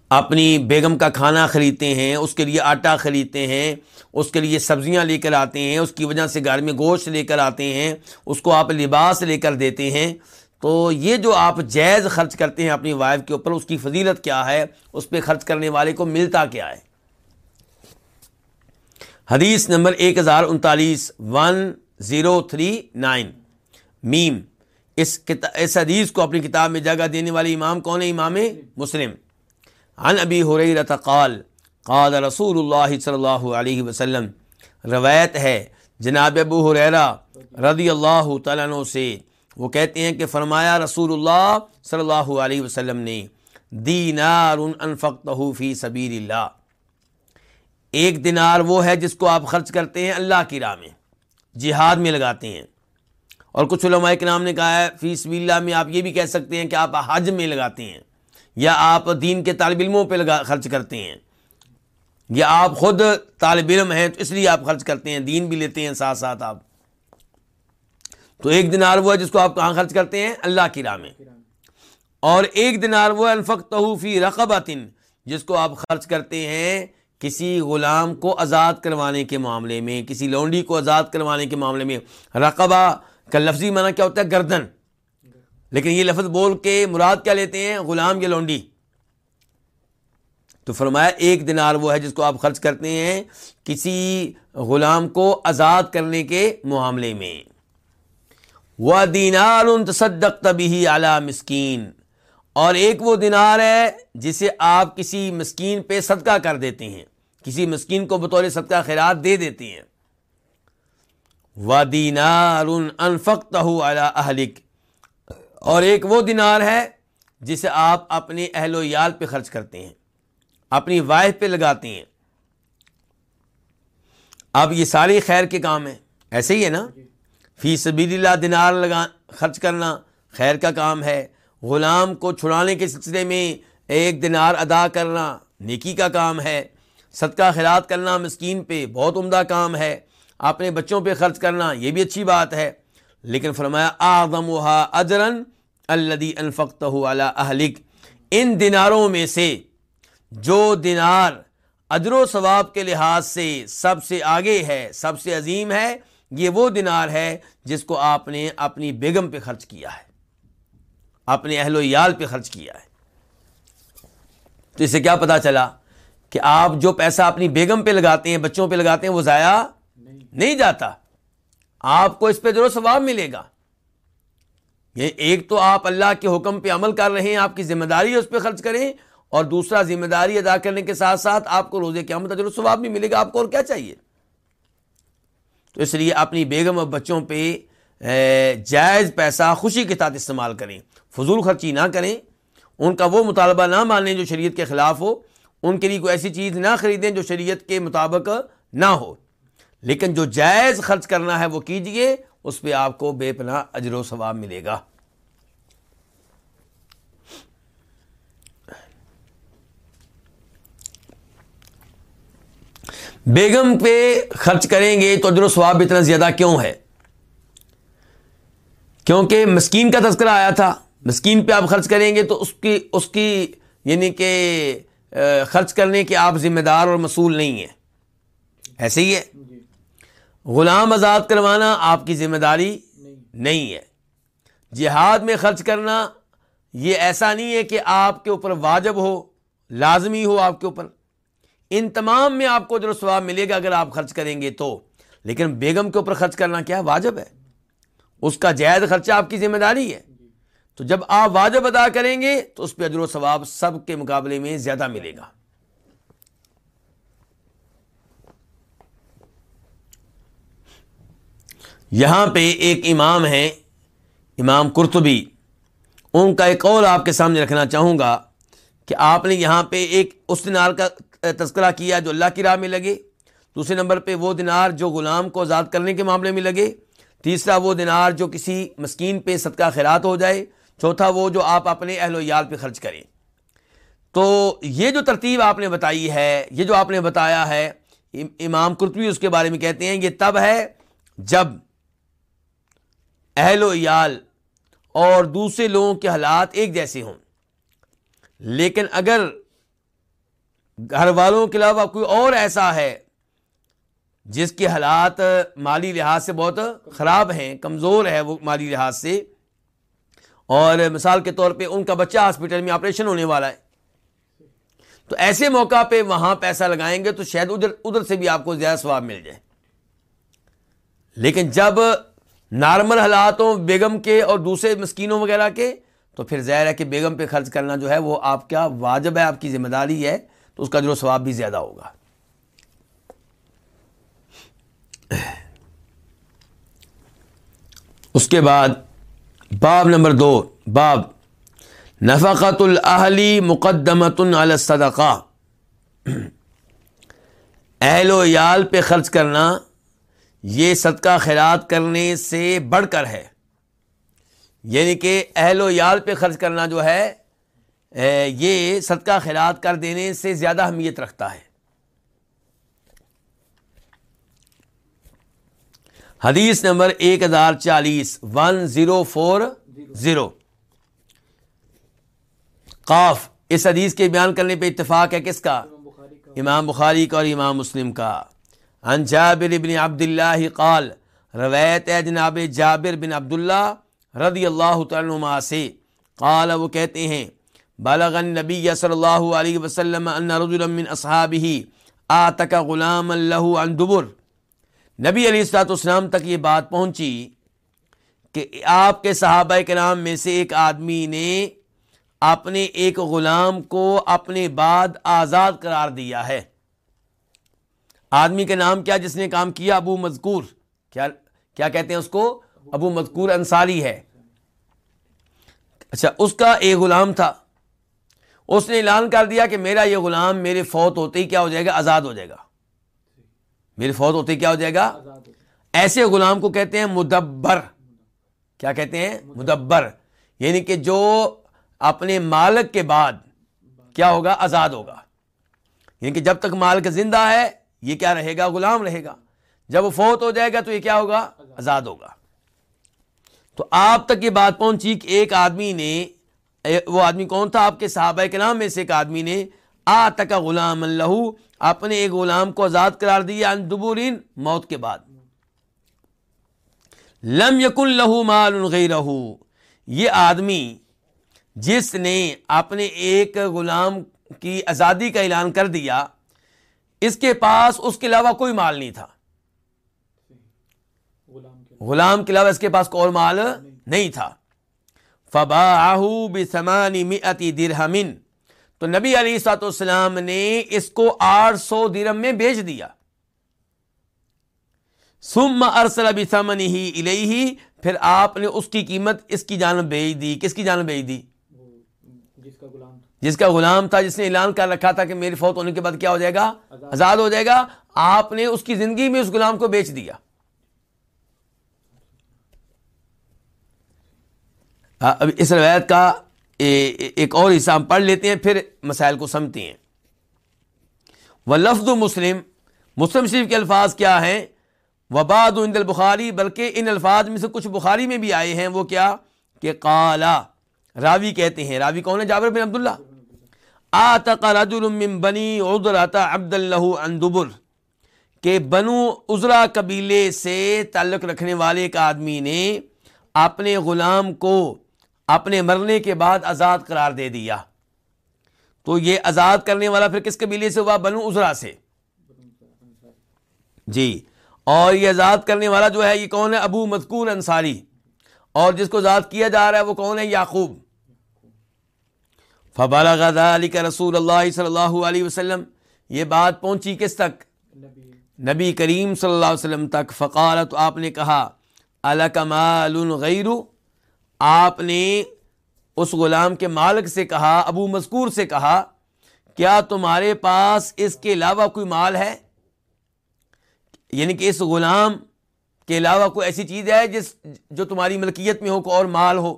اپنی بیگم کا کھانا خریدتے ہیں، اس کے لیے آٹا خریدتے ہیں، اس کے لیے سبزیاں لے کر آتے ہیں، اس کی وجہ سے گھر میں گوشت لے کر آتے ہیں، اس کو آپ لباس لے کر دیتے ہیں۔ تو یہ جو آپ جائز خرچ کرتے ہیں اپنی وائف کے اوپر، اس کی فضیلت کیا ہے؟ اس پہ خرچ کرنے والے کو ملتا کیا ہے؟ حدیث نمبر ایک ہزار انتالیس ون زیرو تھری نائن میم، اس اس حدیث کو اپنی کتاب میں جگہ دینے والے امام کون ہے؟ امام مسلم۔ عن ابی حریرت قال قال رسول اللہ صلی اللہ علیہ وسلم، روایت ہے، جناب ابو حریرہ رضی اللہ تعالیٰ عنہ سے وہ کہتے ہیں کہ فرمایا رسول اللہ صلی اللہ علیہ وسلم نے، دینار انفقتہ فی سبیل اللہ۔ ایک دینار وہ ہے جس کو آپ خرچ کرتے ہیں اللہ کی راہ میں، جہاد میں لگاتے ہیں۔ اور کچھ علماء کے نام نے کہا ہے، فی سبیل اللہ میں آپ یہ بھی کہہ سکتے ہیں کہ آپ حج میں لگاتے ہیں، یا آپ دین کے طالب علموں پہ لگا، خرچ کرتے ہیں۔ یا آپ خود طالب علم ہیں تو اس لیے آپ خرچ کرتے ہیں، دین بھی لیتے ہیں، ساتھ ساتھ آپ تو ایک دنار وہ ہے جس کو آپ کہاں خرچ کرتے ہیں؟ اللہ کی راہ میں۔ اور ایک دنار وہ الفق تحفی رقباتن جس کو آپ خرچ کرتے ہیں کسی غلام کو آزاد کروانے کے معاملے میں، کسی لونڈی کو آزاد کروانے کے معاملے میں۔ رقبہ کا لفظی معنی کیا ہوتا ہے؟ گردن۔ لیکن یہ لفظ بول کے مراد کیا لیتے ہیں؟ غلام یا لونڈی۔ تو فرمایا، ایک دنار وہ ہے جس کو آپ خرچ کرتے ہیں کسی غلام کو آزاد کرنے کے معاملے میں۔ وہ دینار تصدق تبھی اعلیٰ مسکین اور ایک وہ دینار ہے جسے آپ کسی مسکین پہ صدقہ کر دیتے ہیں۔ کسی مسکین کو بطور صدقہ خیرات دے دیتے ہیں۔ وہ دینار انفقت اہلک اور ایک وہ دینار ہے جسے آپ اپنے اہل و یال پہ خرچ کرتے ہیں۔ اپنی وائف پہ لگاتے ہیں۔ اب یہ ساری خیر کے کام ہیں۔ ایسے ہی ہے نا؟ فی سبیل اللہ دینار لگا، خرچ کرنا خیر کا کام ہے۔ غلام کو چھڑانے کے سلسلے میں ایک دنار ادا کرنا نیکی کا کام ہے۔ صدقہ خیرات کرنا مسکین پہ بہت عمدہ کام ہے۔ اپنے بچوں پہ خرچ کرنا یہ بھی اچھی بات ہے۔ لیکن فرمایا آدم اجرن الدی انفقت اہلک۔ ان دناروں میں سے جو دینار اجر و ثواب کے لحاظ سے سب سے آگے ہے، سب سے عظیم ہے یہ وہ دینار ہے جس کو آپ نے اپنی بیگم پہ خرچ کیا ہے، اپنے اہل و یال پہ خرچ کیا ہے۔ تو اسے کیا پتا چلا کہ آپ جو پیسہ اپنی بیگم پہ لگاتے ہیں، بچوں پہ لگاتے ہیں، وہ ضائع نہیں جاتا۔ آپ کو اس پہ جو ثواب ملے گا۔ یہ ایک تو آپ اللہ کے حکم پہ عمل کر رہے ہیں، آپ کی ذمہ داری ہے اس پہ خرچ کریں، اور دوسرا ذمہ داری ادا کرنے کے ساتھ ساتھ آپ کو روزے قیامت جو ثواب بھی ملے گا۔ آپ کو اور کیا چاہیے؟ تو اس لیے اپنی بیگم اور بچوں پہ جائز پیسہ خوشی کے ساتھ استعمال کریں۔ فضول خرچی نہ کریں۔ ان کا وہ مطالبہ نہ مانیں جو شریعت کے خلاف ہو۔ ان کے لیے کوئی ایسی چیز نہ خریدیں جو شریعت کے مطابق نہ ہو۔ لیکن جو جائز خرچ کرنا ہے وہ کیجیے، اس پہ آپ کو بے پناہ اجر و ثواب ملے گا۔ بیگم پہ خرچ کریں گے تو اجر و ثواب اتنا زیادہ کیوں ہے؟ کیونکہ مسکین کا تذکرہ آیا تھا، مسکین پہ آپ خرچ کریں گے تو اس کی اس کی یعنی کہ خرچ کرنے کے آپ ذمہ دار اور مصول نہیں ہیں۔ ایسے ہی ہے؟ غلام آزاد کروانا آپ کی ذمہ داری نہیں ہے۔ جہاد میں خرچ کرنا یہ ایسا نہیں ہے کہ آپ کے اوپر واجب ہو، لازمی ہو آپ کے اوپر۔ ان تمام میں آپ کو جو ثواب ملے گا اگر آپ خرچ کریں گے تو۔ لیکن بیگم کے اوپر خرچ کرنا کیا واجب ہے؟ اس کا جائز خرچہ آپ کی ذمہ داری ہے۔ تو جب آپ واجب ادا کریں گے تو اس پہ اجر و ثواب سب کے مقابلے میں زیادہ ملے گا۔ یہاں پہ ایک امام ہے امام کرتبی ان کا ایک اور آپ کے سامنے رکھنا چاہوں گا کہ آپ نے یہاں پہ ایک اس دنار کا تذکرہ کیا جو اللہ کی راہ میں لگے۔ دوسرے نمبر پہ وہ دنار جو غلام کو آزاد کرنے کے معاملے میں لگے۔ تیسرا، وہ دنار جو کسی مسکین پہ صدقہ خیرات ہو جائے۔ چوتھا، وہ جو آپ اپنے اہل و یال پہ خرچ کریں۔ تو یہ جو ترتیب آپ نے بتائی ہے، یہ جو آپ نے بتایا ہے امام کرتوی اس کے بارے میں کہتے ہیں، یہ تب ہے جب اہل و یال اور دوسرے لوگوں کے حالات ایک جیسے ہوں۔ لیکن اگر گھر والوں کے علاوہ کوئی اور ایسا ہے جس کے حالات مالی لحاظ سے بہت خراب ہیں، کمزور ہے وہ مالی لحاظ سے۔ اور مثال کے طور پہ ان کا بچہ ہاسپٹل میں آپریشن ہونے والا ہے۔ تو ایسے موقع پہ وہاں پیسہ لگائیں گے تو شاید ادھر ادھر سے بھی آپ کو زیادہ ثواب مل جائے۔ لیکن جب نارمل حالاتوں بیگم کے اور دوسرے مسکینوں وغیرہ کے، تو پھر ظاہر ہے کہ بیگم پہ خرچ کرنا جو ہے وہ آپ کا واجب ہے، آپ کی ذمہ داری ہے۔ تو اس کا جو ثواب بھی زیادہ ہوگا۔ اس کے بعد باب نمبر دو، باب نفقت الاہلی مقدمت الصدقہ۔ اہل و یال پہ خرچ کرنا یہ صدقہ خیرات کرنے سے بڑھ کر ہے۔ یعنی کہ اہل و یال پہ خرچ کرنا جو ہے یہ صدقہ خیرات کر دینے سے زیادہ اہمیت رکھتا ہے۔ حدیث نمبر ایک ہزار چالیس ون زیرو فور زیرو قاف، اس حدیث کے بیان کرنے پہ اتفاق ہے کس کا؟ امام بخاری کا اور امام مسلم کا۔ ان جابر بن عبد اللہ قال، روایت ہے جناب جابر بن عبداللہ رضی اللہ تعالیٰ سے۔ قال، وہ کہتے ہیں بالغ النبی صلی اللہ علیہ وسلم ان رجلا من اصحابه آتک غلام له عن دبر۔ نبی علیہ السلاط اسلام تک یہ بات پہنچی کہ آپ کے صحابہ کے نام میں سے ایک آدمی نے اپنے ایک غلام کو اپنے بعد آزاد قرار دیا ہے۔ آدمی کے نام کیا جس نے کام کیا؟ ابو مذکور۔ کیا کیا کہتے ہیں اس کو؟ ابو مذکور انصاری ہے۔ اچھا اس کا ایک غلام تھا۔ اس نے اعلان کر دیا کہ میرا یہ غلام میرے فوت ہوتے ہی کیا ہو جائے گا؟ آزاد ہو جائے گا۔ میری فوت ہوتی کیا ہو جائے گا؟ ایسے غلام کو کہتے ہیں مدبر۔ کیا کہتے ہیں؟ مدبر۔ یعنی کہ جو اپنے مالک کے بعد کیا ہوگا؟ آزاد ہوگا۔ یعنی کہ جب تک مالک زندہ ہے، یہ کیا رہے گا؟ غلام رہے گا۔ جب وہ فوت ہو جائے گا تو یہ کیا ہوگا؟ آزاد ہوگا۔ تو آپ تک یہ بات پہنچی کہ ایک آدمی نے وہ آدمی کون تھا؟ آپ کے صحابہ کے نام میں سے ایک آدمی نے آ تک غلام اللہ اپنے ایک غلام کو آزاد قرار دیا دبورین موت کے بعد۔ لم یکن لہو مال غیرہ۔ یہ آدمی جس نے اپنے ایک غلام کی آزادی کا اعلان کر دیا اس کے پاس اس کے علاوہ کوئی مال نہیں تھا۔ غلام کے علاوہ۔ اس کے پاس کوئی اور مال نہیں تھا۔ فبا بسمانی متی درہمن۔ تو نبی علی سات والسلام نے اس کو آٹھ سو درم میں بیچ دیا۔ سم ارسل بسمنی ہی الہی پھر آپ نے اس کی قیمت اس کی جانب بھیج دی۔ کس کی جانب بھیج دی؟ جس کا غلام تھا۔ جس نے اعلان کر رکھا تھا کہ میری فوت ہونے کے بعد کیا ہو جائے گا؟ آزاد ہو جائے گا۔ آپ نے اس کی زندگی میں اس غلام کو بیچ دیا۔ ہاں، اب اس روایت کا ایک اور حصہ ہم پڑھ لیتے ہیں، پھر مسائل کو سمجھتے ہیں۔ وہ لفظ مسلم مسلم شریف کے الفاظ کیا ہیں؟ وباد البخاری بلکہ ان الفاظ میں سے کچھ بخاری میں بھی آئے ہیں، وہ کیا؟ کہ کالا راوی کہتے ہیں۔ راوی کون ہے؟ جابر بن عبداللہ۔ آتق رجل من بنی عذرتا عبد اللہ اندبر کہ بنو عذرا قبیلے سے تعلق رکھنے والے ایک آدمی نے اپنے غلام کو اپنے مرنے کے بعد آزاد قرار دے دیا۔ تو یہ آزاد کرنے والا پھر کس قبیلے سے ہوا؟ بنو عذرا سے۔ جی۔ اور یہ آزاد کرنے والا جو ہے، یہ کون ہے؟ ابو مذکور انصاری۔ اور جس کو آزاد کیا جا رہا ہے، وہ کون ہے؟ یعقوب۔ علی کا رسول اللہ صلی اللہ علیہ وسلم۔ یہ بات پہنچی کس تک؟ نبی کریم صلی اللہ علیہ وسلم تک۔ فقالت، آپ نے کہا الکمال غیر آپ نے اس غلام کے مالک سے کہا، ابو مذکور سے کہا، کیا تمہارے پاس اس کے علاوہ کوئی مال ہے؟ یعنی کہ اس غلام کے علاوہ کوئی ایسی چیز ہے جس، جو تمہاری ملکیت میں ہو، کوئی اور مال ہو؟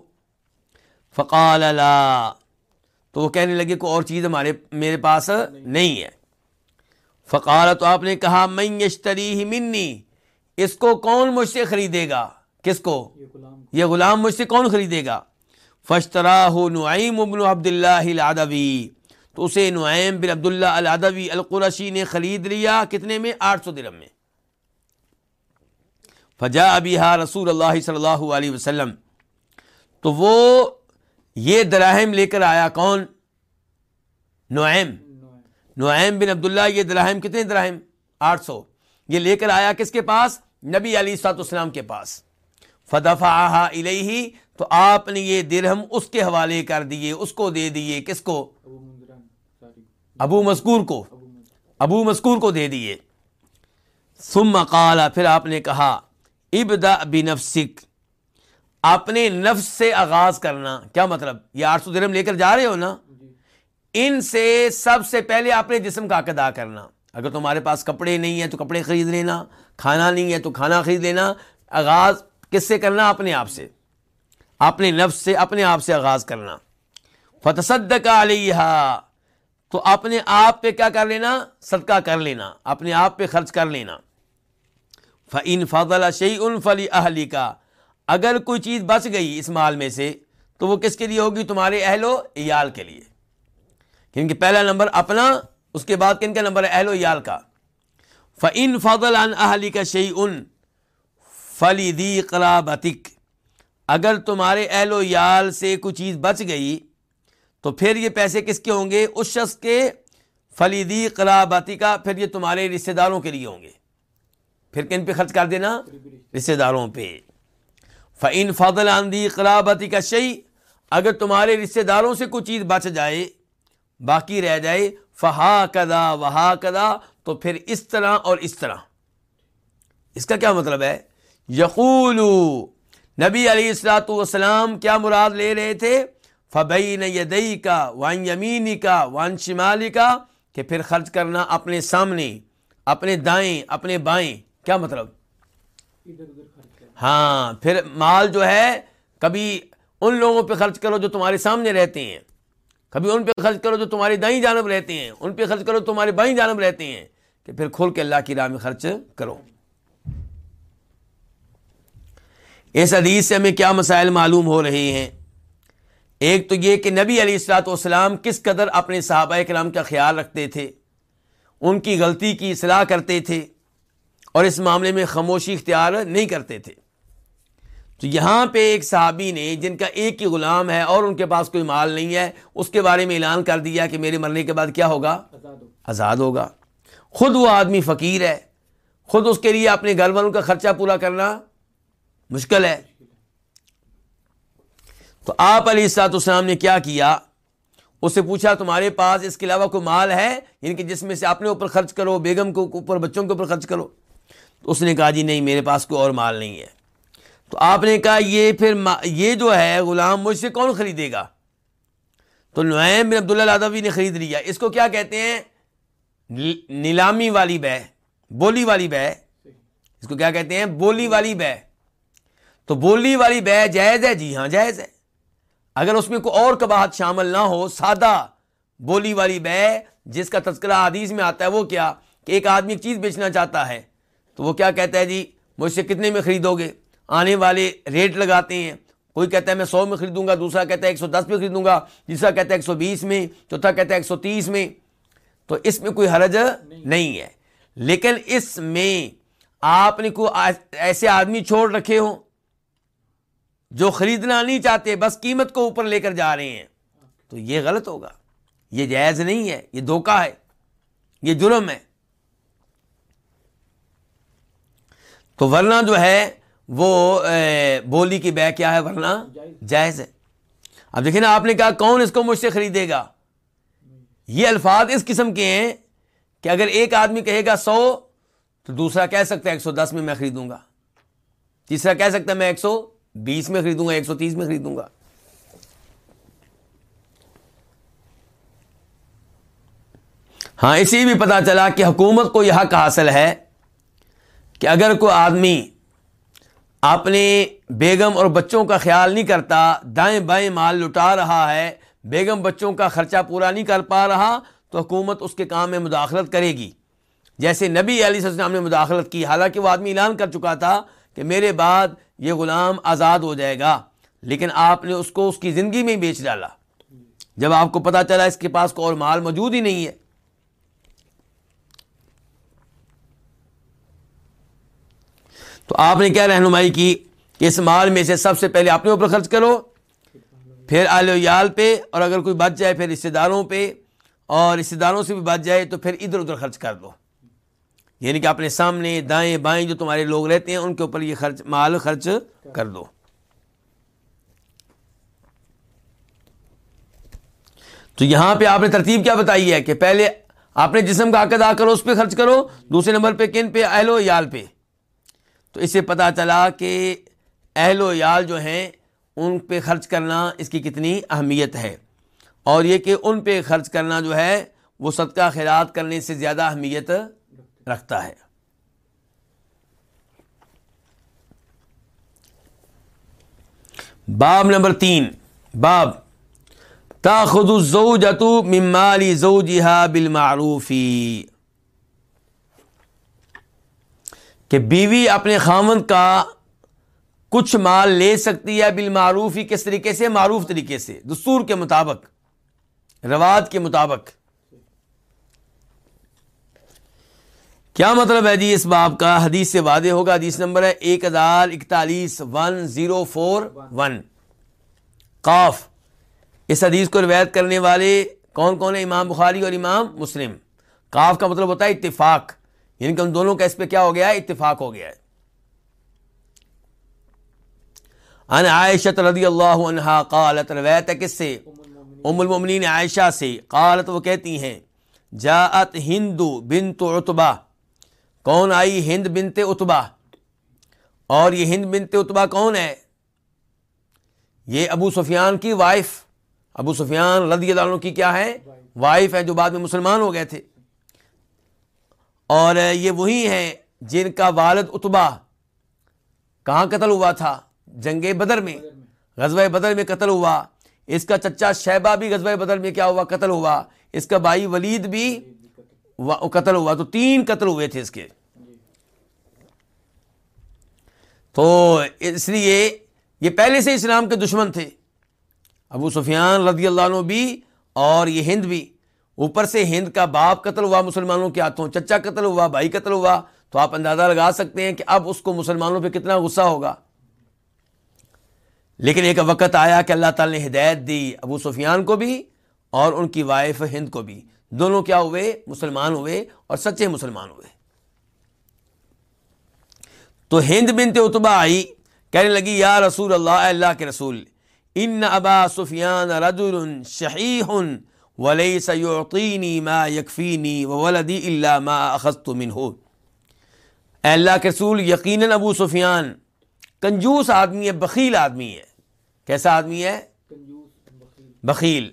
فقال اللہ تو وہ کہنے لگے، کوئی اور چیز ہمارے، میرے پاس نہیں ہے۔ فقال تو آپ نے کہا میں یشتری ہی منی، اس کو کون مجھ سے خریدے گا؟ کس کو؟ یہ غلام مجھ سے کون خریدے گا؟ فشترا ہو نعیم ابن عبد اللہ العدوی۔ تو اسے نعیم بن عبداللہ العدوی القرشی نے خرید لیا کتنے میں؟ آٹھ سو درم میں۔ فجا ابھی رسول اللہ صلی اللہ علیہ وسلم۔ تو وہ یہ دراہم لے کر آیا کون؟ نعیم۔ نعیم بن عبداللہ یہ دراہم کتنے دراہم؟ آٹھ سو۔ یہ لے کر آیا کس کے پاس؟ نبی علی سات اسلام کے پاس۔ فدفا الہی تو آپ نے یہ درہم اس کے حوالے کر دیے اس کو دے دیے کس کو؟ ابو مسکور کو۔ ابو مسکور کو دے دیے۔ ثم قال پھر آپ نے کہا ابدا بنفسک۔ اپنے نفس سے آغاز کرنا کیا مطلب؟ یہ آٹھ سو درم لے کر جا رہے ہو نا؟ ان سے سب سے پہلے اپنے جسم کا ادا کرنا۔ اگر تمہارے پاس کپڑے نہیں ہیں تو کپڑے خرید لینا کھانا نہیں ہے تو کھانا خرید لینا۔ آغاز کس سے کرنا؟ اپنے آپ سے۔ اپنے نفس سے، اپنے آپ سے آغاز کرنا۔ فتصد کا علیہ تو اپنے آپ پہ کیا کر لینا؟ صدقہ کر لینا۔ اپنے آپ پہ خرچ کر لینا۔ فعین فضل شعی ان فلی اہلی کا اگر کوئی چیز بچ گئی اس مال میں سے، تو وہ کس کے لیے ہوگی؟ تمہارے اہل و ایال کے لیے۔ کیونکہ پہلا نمبر اپنا، اس کے بعد کن کا نمبر ہے؟ اہل و ایال کا۔ فعن فضل ان اہلی کا شعی ان فلی دی قلابتک۔ اگر تمہارے اہل و یال سے کوئی چیز بچ گئی، تو پھر یہ پیسے کس کے ہوں گے؟ اس شخص کے۔ فلیدی قلاباتی کا پھر یہ تمہارے رشتہ داروں کے لیے ہوں گے۔ پھر کن پہ خرچ کر دینا؟ رشتہ داروں پہ۔ فعین فضل آندی قلابتی کا شعی اگر تمہارے رشتہ داروں سے کوئی چیز بچ جائے، باقی رہ جائے فہا کدا وہا کدا تو پھر اس طرح اور اس طرح۔ اس کا کیا مطلب ہے؟ یقول نبی علیہ السلاۃ والسلام کیا مراد لے رہے تھے؟ فبین یدئی کا وان یمینی کا وان شمالی کا کہ پھر خرچ کرنا اپنے سامنے اپنے دائیں اپنے بائیں کیا مطلب؟ ہاں پھر مال جو ہے کبھی ان لوگوں پہ خرچ کرو جو تمہارے سامنے رہتے ہیں۔ کبھی ان پہ خرچ کرو جو تمہاری دائیں جانب رہتے ہیں۔ ان پہ خرچ کرو تمہارے بائیں جانب رہتے ہیں۔ کہ پھر کھول کے اللہ کی راہ میں خرچ کرو۔ اس حدیث سے ہمیں کیا مسائل معلوم ہو رہے ہیں؟ ایک تو یہ کہ نبی علی السلاط والسلام کس قدر اپنے صحابہ کرام کا خیال رکھتے تھے، ان کی غلطی کی اصلاح کرتے تھے اور اس معاملے میں خاموشی اختیار نہیں کرتے تھے۔ تو یہاں پہ ایک صحابی نے جن کا ایک ہی غلام ہے اور ان کے پاس کوئی مال نہیں ہے، اس کے بارے میں اعلان کر دیا کہ میرے مرنے کے بعد کیا ہوگا؟ آزاد ہوگا۔ خود وہ آدمی فقیر ہے، خود اس کے لیے اپنے گھر والوں کا خرچہ پورا کرنا مشکل ہے۔ تو آپ علی السلاط اسلام نے کیا کیا؟ اس سے پوچھا، تمہارے پاس اس کے علاوہ کوئی مال ہے؟ یعنی کہ جس میں سے اپنے اوپر خرچ کرو، بیگم کے اوپر، بچوں کے اوپر خرچ کرو۔ تو اس نے کہا جی نہیں، میرے پاس کوئی اور مال نہیں ہے۔ تو آپ نے کہا، یہ پھر یہ جو ہے، غلام مجھ سے کون خریدے گا؟ تو نعیم بن عبداللہ لادوی نے خرید لیا۔ اس کو کیا کہتے ہیں؟ نیلامی والی بے بولی والی بے اس کو کیا کہتے ہیں؟ بولی والی بے تو بولی والی بے جائز ہے۔ جی ہاں جائز ہے۔ اگر اس میں کوئی اور کباہت شامل نہ ہو، سادہ بولی والی بے جس کا تذکرہ حدیث میں آتا ہے، وہ کیا؟ کہ ایک آدمی ایک چیز بیچنا چاہتا ہے، تو وہ کیا کہتا ہے؟ جی مجھ سے کتنے میں خریدو گے؟ آنے والے ریٹ لگاتے ہیں۔ کوئی کہتا ہے، میں سو میں خریدوں گا، دوسرا کہتا ہے، ایک سو دس میں خریدوں گا۔ تیسرا کہتا ہے، ایک سو بیس میں۔ چوتھا کہتا ہے، ایک سو تیس میں۔ تو اس میں کوئی حرج نہیں ہے۔ لیکن اس میں آپ نے کوئی ایسے آدمی چھوڑ رکھے ہوں جو خریدنا نہیں چاہتے، بس قیمت کو اوپر لے کر جا رہے ہیں۔ تو یہ غلط ہوگا۔ یہ جائز نہیں ہے، یہ دھوکہ ہے، یہ جرم ہے۔ تو ورنہ جو ہے، وہ بولی کی بے کیا ہے، ورنہ جائز ہے۔ اب دیکھیں نا، آپ نے کہا، کون اس کو مجھ سے خریدے گا؟ یہ الفاظ اس قسم کے ہیں کہ اگر ایک آدمی کہے گا سو، تو دوسرا کہہ سکتا ہے ایک سو دس میں میں خریدوں گا۔ تیسرا کہہ سکتا ہے میں ایک سو بیس میں خریدوں گا، ایک سو تیس میں خریدوں گا۔ ہاں اسی بھی پتا چلا کہ حکومت کو یہ حق حاصل ہے کہ اگر کوئی آدمی اپنے بیگم اور بچوں کا خیال نہیں کرتا، دائیں بائیں مال لٹا رہا ہے، بیگم بچوں کا خرچہ پورا نہیں کر پا رہا، تو حکومت اس کے کام میں مداخلت کرے گی۔ جیسے نبی علی السلام نے مداخلت کی، حالانکہ وہ آدمی اعلان کر چکا تھا کہ میرے بعد یہ غلام آزاد ہو جائے گا۔ لیکن آپ نے اس کو اس کی زندگی میں ہی بیچ ڈالا۔ جب آپ کو پتا چلا اس کے پاس کو اور مال موجود ہی نہیں ہے۔ تو آپ نے کیا رہنمائی کی؟ کہ اس مال میں سے سب سے پہلے اپنے اوپر خرچ کرو۔ پھر ویال پہ، اور اگر کوئی بچ جائے پھر رشتے داروں پہ، اور رشتے داروں سے بھی بچ جائے تو پھر ادھر ادھر خرچ کر دو۔ یعنی کہ اپنے سامنے دائیں بائیں جو تمہارے لوگ رہتے ہیں، ان کے اوپر یہ خرچ، مال خرچ کر دو۔ تو یہاں پہ آپ نے ترتیب کیا بتائی ہے کہ پہلے آپ نے جسم کا عقد آ کرو، اس پہ خرچ کرو، دوسرے نمبر پہ کن پہ؟ اہل و یال پہ۔ تو اس سے پتا چلا کہ اہل و یال جو ہیں، ان پہ خرچ کرنا اس کی کتنی اہمیت ہے۔ اور یہ کہ ان پہ خرچ کرنا جو ہے، وہ صدقہ خیرات کرنے سے زیادہ اہمیت رکھتا ہے۔ باب نمبر تین۔ باب تاخذ الزوجۃ من مال زوجها بالمعروفی کہ بیوی اپنے خامن کا کچھ مال لے سکتی ہے بالمعروف ہی کس طریقے سے؟ معروف طریقے سے، دستور کے مطابق رواج کے مطابق۔ کیا مطلب ہے جی اس باب کا؟ حدیث سے وعدے ہوگا، حدیث نمبر ہے ایک ہزار اکتالیس ون زیرو فور ون۔ قاف، اس حدیث کو روایت کرنے والے کون کون ہیں؟ امام بخاری اور امام مسلم۔ قاف کا مطلب ہوتا ہے اتفاق یعنی کہ ان دونوں کا اس پہ کیا ہو گیا ہے؟ اتفاق ہو گیا ہے۔ ان عائشہ رضی اللہ عنہا قالت، روایت ہے کس سے؟ ام المؤمنین عائشہ سے۔ قالت، وہ کہتی ہیں، جاءت ہندو بنت عتبہ۔ کون آئی ہند بنت اتبا اور یہ ہند بنت اتبا کون ہے؟ یہ ابو سفیان کی وائف۔ ابو سفیان رضی اللہ عنہ کی کیا ہے؟ وائف ہے جو بعد میں مسلمان ہو گئے تھے۔ اور یہ وہی ہیں جن کا والد اتبا کہاں قتل ہوا تھا؟ جنگ بدر میں۔ غزوہ بدر میں قتل ہوا۔ اس کا چچا شہبہ بھی غزوہ بدر میں کیا ہوا؟ قتل ہوا۔ اس کا بھائی ولید بھی قتل ہوا تو تین قتل ہوئے تھے اس کے۔ تو اس لیے یہ پہلے سے اسلام کے دشمن تھے۔ ابو سفیان رضی اللہ عنہ بھی اور یہ ہند بھی۔ اوپر سے ہند کا باپ قتل ہوا، مسلمانوں کے ہاتھوں چچا قتل ہوا، بھائی قتل ہوا۔ تو آپ اندازہ لگا سکتے ہیں کہ اب اس کو مسلمانوں پہ کتنا غصہ ہوگا۔ لیکن ایک وقت آیا کہ اللہ تعالی نے ہدایت دی ابو سفیان کو بھی اور ان کی وائف ہند کو بھی۔ دونوں کیا ہوئے؟ مسلمان ہوئے اور سچے مسلمان ہوئے۔ تو ہند بنت اتبا آئی کہنے لگی یا رسول اللہ اے اللہ کے رسول ان ابا سفیان رجل شحیح ولیس یعطینی ما یکفینی وولدی الا ما اخذت منہ۔ اے اللہ کے رسول یقیناً ابو سفیان کنجوس آدمی ہے بخیل آدمی ہے۔ کیسا آدمی ہے؟ بخیل۔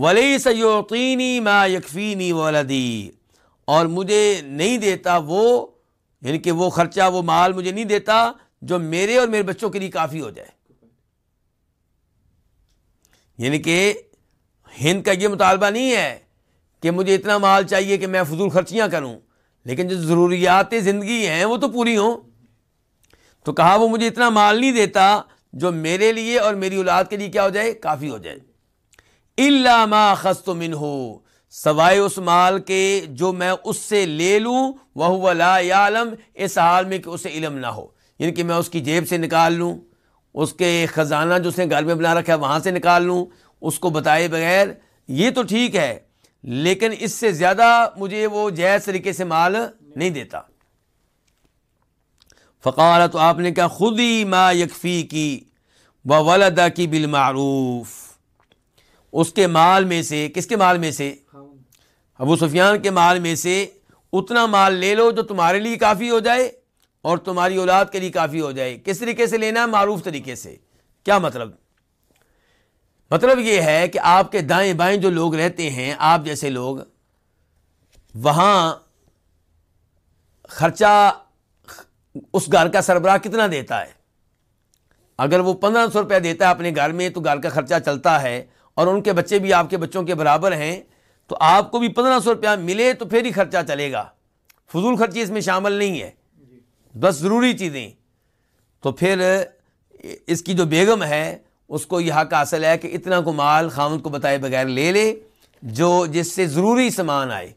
ولی سیوقینی ما یکفینی ولدی اور مجھے نہیں دیتا وہ یعنی کہ وہ خرچہ، وہ مال مجھے نہیں دیتا جو میرے اور میرے بچوں کے لیے کافی ہو جائے۔ یعنی کہ ہند کا یہ مطالبہ نہیں ہے کہ مجھے اتنا مال چاہیے کہ میں فضول خرچیاں کروں، لیکن جو ضروریات زندگی ہیں وہ تو پوری ہوں۔ تو کہا وہ مجھے اتنا مال نہیں دیتا جو میرے لیے اور میری اولاد کے لیے کیا ہو جائے؟ کافی ہو جائے۔ اللہ ما خست من ہو سوائے اس مال کے جو میں اس سے لے لوں وہ لا عالم اس حال میں کہ اسے علم نہ ہو۔ یعنی کہ میں اس کی جیب سے نکال لوں، اس کے خزانہ جو اس نے گھر میں بنا رکھا ہے وہاں سے نکال لوں، اس کو بتائے بغیر، یہ تو ٹھیک ہے، لیکن اس سے زیادہ مجھے وہ جائز طریقے سے مال نہیں دیتا۔ فقال تو آپ نے کہا خود ہی ما یکفی کی و ولدا کی بالمعروف۔ اس کے مال میں سے، کس کے مال میں سے؟ ابو سفیان کے مال میں سے اتنا مال لے لو جو تمہارے لیے کافی ہو جائے اور تمہاری اولاد کے لیے کافی ہو جائے۔ کس طریقے سے لینا؟ ہے معروف طریقے سے۔ کیا مطلب؟ مطلب یہ ہے کہ آپ کے دائیں بائیں جو لوگ رہتے ہیں، آپ جیسے لوگ، وہاں خرچہ اس گھر کا سربراہ کتنا دیتا ہے؟ اگر وہ پندرہ سو روپیہ دیتا ہے اپنے گھر میں، تو گھر کا خرچہ چلتا ہے۔ اور ان کے بچے بھی آپ کے بچوں کے برابر ہیں، تو آپ کو بھی پندرہ سو روپیہ ملے تو پھر ہی خرچہ چلے گا۔ فضول خرچی اس میں شامل نہیں ہے۔ بس ضروری چیزیں۔ تو پھر اس کی جو بیگم ہے، اس کو یہ حق حاصل ہے کہ اتنا کو مال خامد کو بتائے بغیر لے لے، جو جس سے ضروری سامان آئے۔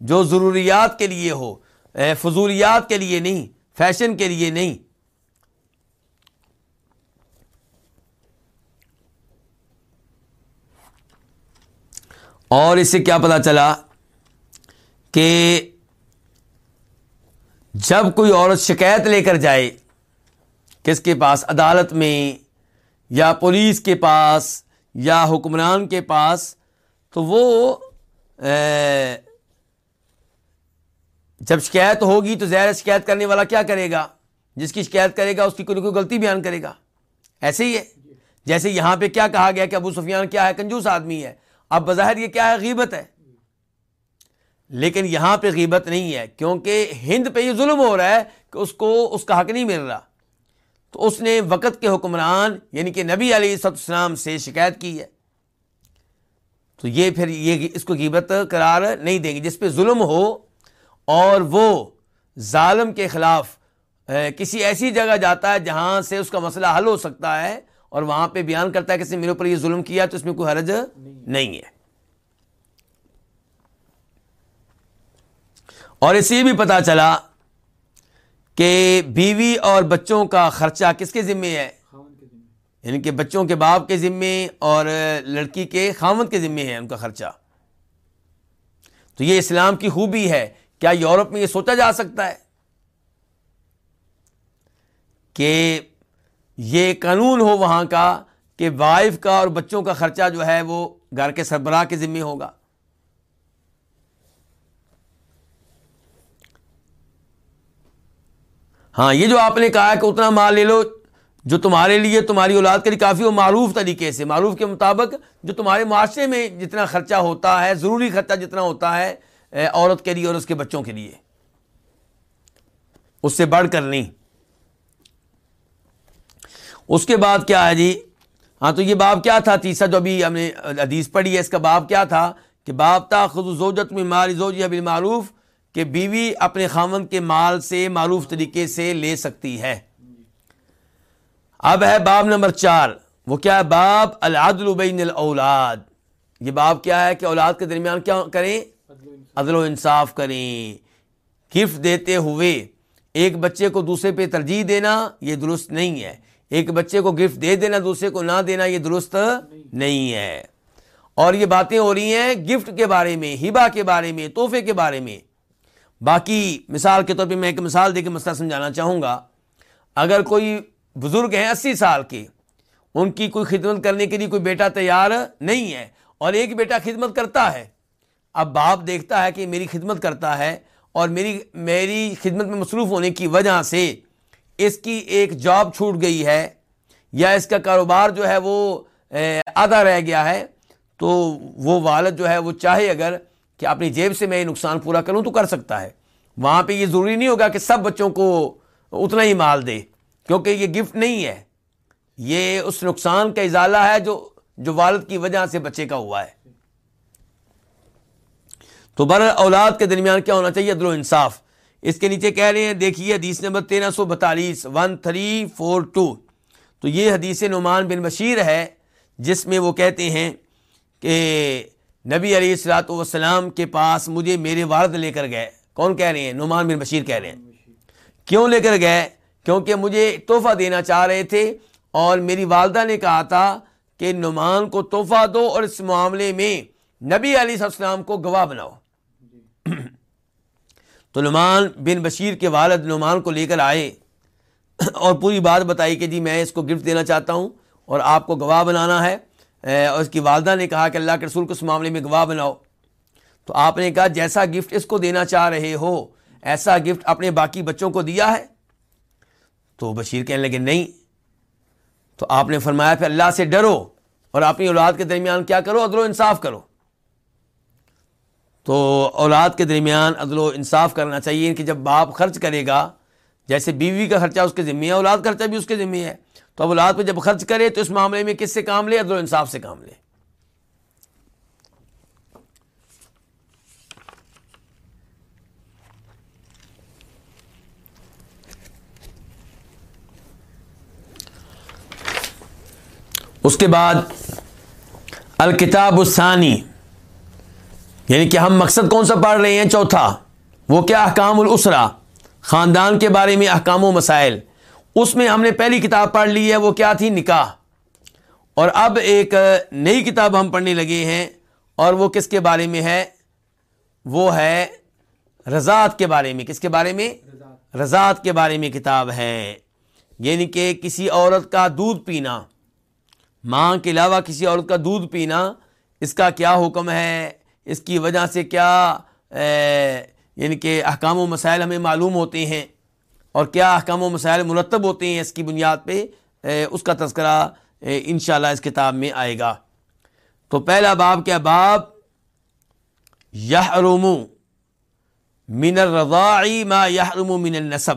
جو ضروریات کے لیے ہو فضولیات کے لیے نہیں، فیشن کے لیے نہیں اور اس سے کیا پتا چلا کہ جب کوئی عورت شکایت لے کر جائے کس کے پاس؟ عدالت میں یا پولیس کے پاس یا حکمران کے پاس، تو وہ جب شکایت ہوگی تو ظاہر شکایت کرنے والا کیا کرے گا؟ جس کی شکایت کرے گا، اس کی کوئی کوئی غلطی بیان کرے گا۔ ایسے ہی ہے۔ جیسے یہاں پہ کیا کہا گیا کہ ابو سفیان کیا ہے؟ کنجوس آدمی ہے۔ اب بظاہر یہ کیا ہے؟ غیبت ہے۔ لیکن یہاں پہ غیبت نہیں ہے، کیونکہ ہند پہ یہ ظلم ہو رہا ہے کہ اس کو، اس کا حق نہیں مل رہا۔ تو اس نے وقت کے حکمران یعنی کہ نبی علیہ السلام سے شکایت کی ہے۔ تو یہ پھر یہ اس کو غیبت قرار نہیں دیں گے۔ جس پہ ظلم ہو اور وہ ظالم کے خلاف کسی ایسی جگہ جاتا ہے جہاں سے اس کا مسئلہ حل ہو سکتا ہے اور وہاں پہ بیان کرتا ہے کہ میرے اوپر یہ ظلم کیا تو اس میں کوئی حرج نہیں ہے۔ اور اسے بھی پتا چلا کہ بیوی اور بچوں کا خرچہ کس کے ذمے ہے؟ یعنی کہ بچوں کے باپ کے ذمے اور لڑکی کے خامد کے ذمے ہے ان کا خرچہ۔ تو یہ اسلام کی خوبی ہے۔ کیا یورپ میں یہ سوچا جا سکتا ہے کہ یہ قانون ہو وہاں کا کہ وائف کا اور بچوں کا خرچہ جو ہے وہ گھر کے سربراہ کے ذمے ہوگا۔ ہاں یہ جو آپ نے کہا کہ اتنا مال لے لو جو تمہارے لیے تمہاری اولاد کے لیے کافی ہو معروف طریقے سے، معروف کے مطابق جو تمہارے معاشرے میں جتنا خرچہ ہوتا ہے، ضروری خرچہ جتنا ہوتا ہے عورت کے لیے اور اس کے بچوں کے لیے۔ اس سے بڑھ کر نہیں۔ اس کے بعد کیا ہے جی؟ ہاں تو یہ باب کیا تھا؟ تیسرا جو ابھی ہم نے حدیث پڑھی ہے، اس کا باب کیا تھا؟ کہ باب تا خود زوجت میں مال زوج ابھی معروف کہ بیوی اپنے خامن کے مال سے معروف طریقے سے لے سکتی ہے۔ اب ہے باب نمبر چار۔ وہ کیا ہے؟ باب العدل بین الاولاد۔ یہ باب کیا ہے کہ اولاد کے درمیان کیا کریں؟ عدل و انصاف کریں۔ گفٹ دیتے ہوئے ایک بچے کو دوسرے پہ ترجیح دینا یہ درست نہیں ہے۔ ایک بچے کو گفٹ دے دینا، دوسرے کو نہ دینا، یہ درست نہیں ہے۔ اور یہ باتیں ہو رہی ہیں گفٹ کے بارے میں ہبا کے بارے میں، تحفے کے بارے میں۔ باقی مثال کے طور پہ میں ایک مثال دے کے مسئلہ سمجھانا چاہوں گا۔ اگر کوئی بزرگ ہیں اسی سال کے، ان کی کوئی خدمت کرنے کے لیے کوئی بیٹا تیار نہیں ہے اور ایک بیٹا خدمت کرتا ہے، اب باپ دیکھتا ہے کہ میری خدمت کرتا ہے اور میری میری خدمت میں مصروف ہونے کی وجہ سے اس کی ایک جاب چھوٹ گئی ہے یا اس کا کاروبار جو ہے وہ آدھا رہ گیا ہے، تو وہ والد جو ہے وہ چاہے اگر کہ اپنی جیب سے میں یہ نقصان پورا کروں تو کر سکتا ہے۔ وہاں پہ یہ ضروری نہیں ہوگا کہ سب بچوں کو اتنا ہی مال دے، کیونکہ یہ گفٹ نہیں ہے۔ یہ اس نقصان کا ازالہ ہے جو جو والد کی وجہ سے بچے کا ہوا ہے۔ تو بر اولاد کے درمیان کیا ہونا چاہیے؟ عدل و انصاف۔ اس کے نیچے کہہ رہے ہیں، دیکھیے حدیث نمبر تیرہ سو بتالیس ون تھری فور ٹو تو یہ حدیث نعمان بن بشیر ہے، جس میں وہ کہتے ہیں کہ نبی علیہ السلاۃ والسلام کے پاس مجھے میرے والد لے کر گئے۔ کون کہہ رہے ہیں؟ نعمان بن بشیر کہہ رہے ہیں۔ کیوں لے کر گئے؟ کیونکہ مجھے تحفہ دینا چاہ رہے تھے اور میری والدہ نے کہا تھا کہ نعمان کو تحفہ دو اور اس معاملے میں نبی علیہ السلام کو گواہ بناؤ۔ تو نعمان بن بشیر کے والد نعمان کو لے کر آئے اور پوری بات بتائی کہ جی میں اس کو گفٹ دینا چاہتا ہوں اور آپ کو گواہ بنانا ہے۔ اور اس کی والدہ نے کہا کہ اللہ کے رسول کو اس معاملے میں گواہ بناؤ۔ تو آپ نے کہا جیسا گفٹ اس کو دینا چاہ رہے ہو، ایسا گفٹ اپنے باقی بچوں کو دیا ہے۔ تو بشیر کہنے لگے، نہیں۔ تو آپ نے فرمایا، پھر اللہ سے ڈرو اور اپنی اولاد کے درمیان کیا کرو؟ عدل و انصاف کرو۔ تو اولاد کے درمیان عدل و انصاف کرنا چاہیے کہ جب باپ خرچ کرے گا، جیسے بیوی کا خرچہ اس کے ذمہ ہے، اولاد خرچہ بھی اس کے ذمہ ہے، تو اب اولاد پہ جب خرچ کرے تو اس معاملے میں کس سے کام لے؟ عدل و انصاف سے کام لے۔ اس کے بعد الکتاب الثانی۔ یعنی کہ ہم مقصد کون سا پڑھ رہے ہیں؟ چوتھا، وہ کیا احکام الاسرا؟ خاندان کے بارے میں احکام و مسائل۔ اس میں ہم نے پہلی کتاب پڑھ لی ہے، وہ کیا تھی؟ نکاح۔ اور اب ایک نئی کتاب ہم پڑھنے لگے ہیں، اور وہ کس کے بارے میں ہے؟ وہ ہے رضاعت کے بارے میں۔ کس کے بارے میں؟ رضاعت کے بارے میں کتاب ہے۔ یعنی کہ کسی عورت کا دودھ پینا، ماں کے علاوہ کسی عورت کا دودھ پینا، اس کا کیا حکم ہے؟ اس کی وجہ سے کیا یعنی کہ احکام و مسائل ہمیں معلوم ہوتے ہیں اور کیا احکام و مسائل مرتب ہوتے ہیں اس کی بنیاد پہ اس کا تذکرہ انشاءاللہ اس کتاب میں آئے گا۔ تو پہلا باب کیا، باب یحرم من الرضاعی ما یحرم من النسب۔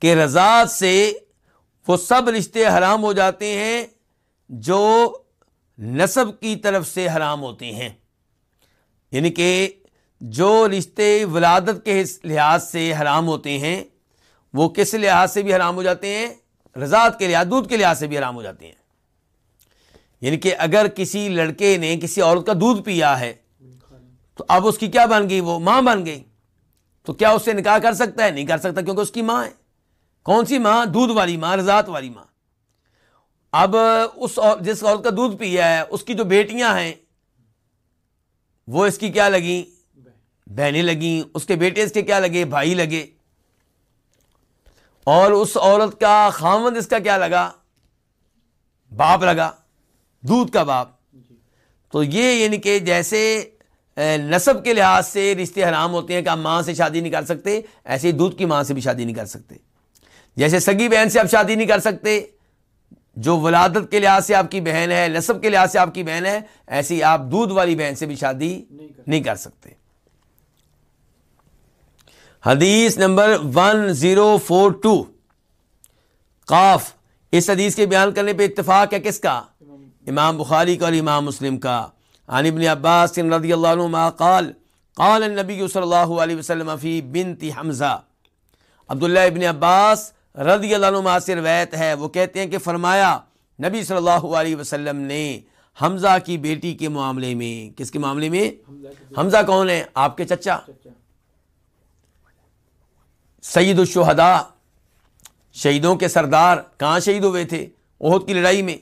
کہ رضاعت سے وہ سب رشتے حرام ہو جاتے ہیں جو نصب کی طرف سے حرام ہوتے ہیں۔ یعنی کہ جو رشتے ولادت کے لحاظ سے حرام ہوتے ہیں، وہ کس لحاظ سے بھی حرام ہو جاتے ہیں؟ رضاعت کے لحاظ، دودھ کے لحاظ سے بھی حرام ہو جاتے ہیں۔ یعنی کہ اگر کسی لڑکے نے کسی عورت کا دودھ پیا ہے، تو اب اس کی کیا بن گئی؟ وہ ماں بن گئی۔ تو کیا اس سے نکاح کر سکتا ہے؟ نہیں کر سکتا کیونکہ اس کی ماں ہے۔ کون سی ماں؟ دودھ والی ماں، رضاعت والی ماں۔ اب اس جس عورت کا دودھ پیا ہے، اس کی جو بیٹیاں ہیں، وہ اس کی کیا لگی بہنیں لگیں۔ اس کے بیٹے اس کے کیا لگے؟ بھائی لگے۔ اور اس عورت کا خامند اس کا کیا لگا؟ باپ لگا۔ دودھ کا باپ۔ تو یہ یعنی کہ جیسے نصب کے لحاظ سے رشتے حرام ہوتے ہیں کہ آپ ماں سے شادی نہیں کر سکتے، ایسے ہی دودھ کی ماں سے بھی شادی نہیں کر سکتے۔ جیسے سگی بہن سے آپ شادی نہیں کر سکتے جو ولادت کے لحاظ سے آپ کی بہن ہے، نصب کے لحاظ سے آپ کی بہن ہے، ایسی آپ دودھ والی بہن سے بھی شادی نہیں کر سکتے۔ حدیث number one zero four two قاف، اس حدیث کے بیان کرنے پہ اتفاق ہے کس کا؟ امام بخاری کا اور امام مسلم کا۔ عن ابن عباس رضی اللہ عنہ قال قال النبی صلی اللہ علیہ وسلم فی بنت حمزہ۔ عبداللہ ابن عباس رضی اللہ عنہ سے روایت ہے، وہ کہتے ہیں کہ فرمایا، نبی صلی اللہ علیہ وسلم نے حمزہ کی بیٹی کے معاملے میں، کس کے معاملے میں؟ حمزہ کون ہے؟ آپ کے چچا۔ سید الشہداء، شہیدوں کے سردار، کہاں شہید ہوئے تھے؟ عہد کی لڑائی میں۔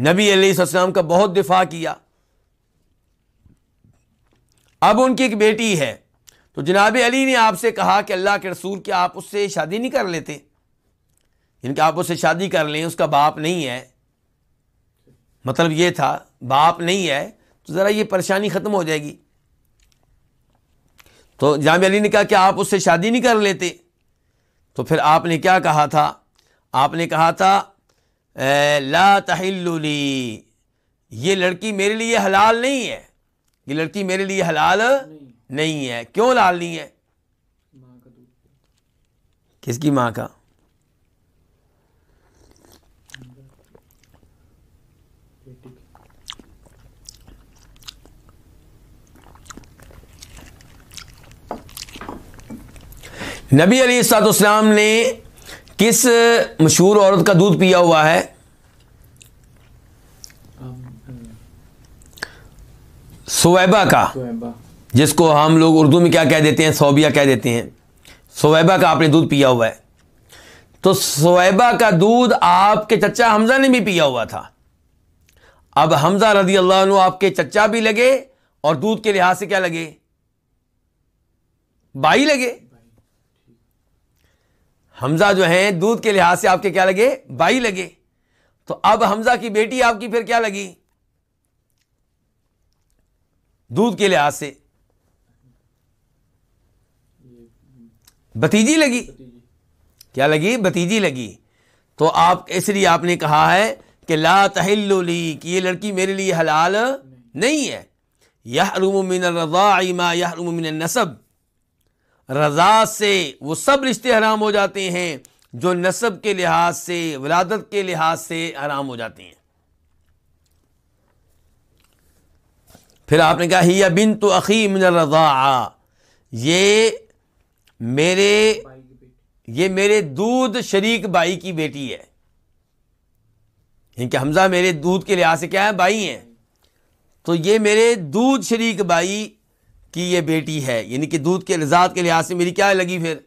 نبی علیہ السلام کا بہت دفاع کیا۔ اب ان کی ایک بیٹی ہے۔ تو جناب علی نے آپ سے کہا کہ اللہ کے رسول کیا آپ اس سے شادی نہیں کر لیتے؟ یعنی ان کے آپ اس سے شادی کر لیں، اس کا باپ نہیں ہے۔ مطلب یہ تھا، باپ نہیں ہے، تو ذرا یہ پریشانی ختم ہو جائے گی۔ تو جامع علی نے کہا کہ آپ اس سے شادی نہیں کر لیتے۔ تو پھر آپ نے کیا کہا تھا؟ آپ نے کہا تھا لا تحلی یہ لڑکی میرے لیے حلال نہیں ہے۔ یہ لڑکی میرے لیے حلال نہیں ہے۔ کیوں لال نہیں ہے؟ کس کی ماں کا؟ نبی علی سات اسلام نے کس مشہور عورت کا دودھ پیا ہوا ہے؟ سویبا کا۔ جس کو ہم لوگ اردو میں کیا کہہ دیتے ہیں؟ صوبیہ کہہ دیتے ہیں۔ سویبا کا آپ نے دودھ پیا ہوا ہے۔ تو سویبا کا دودھ آپ کے چچا حمزہ نے بھی پیا ہوا تھا۔ اب حمزہ رضی اللہ عنہ آپ کے چچا بھی لگے اور دودھ کے لحاظ سے کیا لگے؟ بائی لگے۔ حمزہ جو ہیں، دودھ کے لحاظ سے آپ کے کیا لگے؟ بائی لگے۔ تو اب حمزہ کی بیٹی آپ کی پھر کیا لگی؟ دودھ کے لحاظ سے۔ بتیجی لگی؟ کیا لگی؟ بتیجی لگی۔ تو آپ، اس لیے آپ نے کہا ہے کہ لا تحل لی، کہ یہ لڑکی میرے لیے حلال نہیں ہے۔ یہ من الرضاع ما یہ من النسب۔ رضا سے وہ سب رشتے حرام ہو جاتے ہیں جو نصب کے لحاظ سے، ولادت کے لحاظ سے حرام ہو جاتے ہیں۔ پھر آپ نے کہا، ہی بن تو عقیم رضا یہ میرے یہ میرے دودھ شریک بائی کی بیٹی ہے۔ کہ حمزہ میرے دودھ کے لحاظ سے کیا ہے بائی ہیں۔ تو یہ میرے دودھ شریک بائی کی یہ بیٹی ہے۔ یعنی کہ دودھ کے رضاط کے لحاظ سے میری کیا لگی پھر؟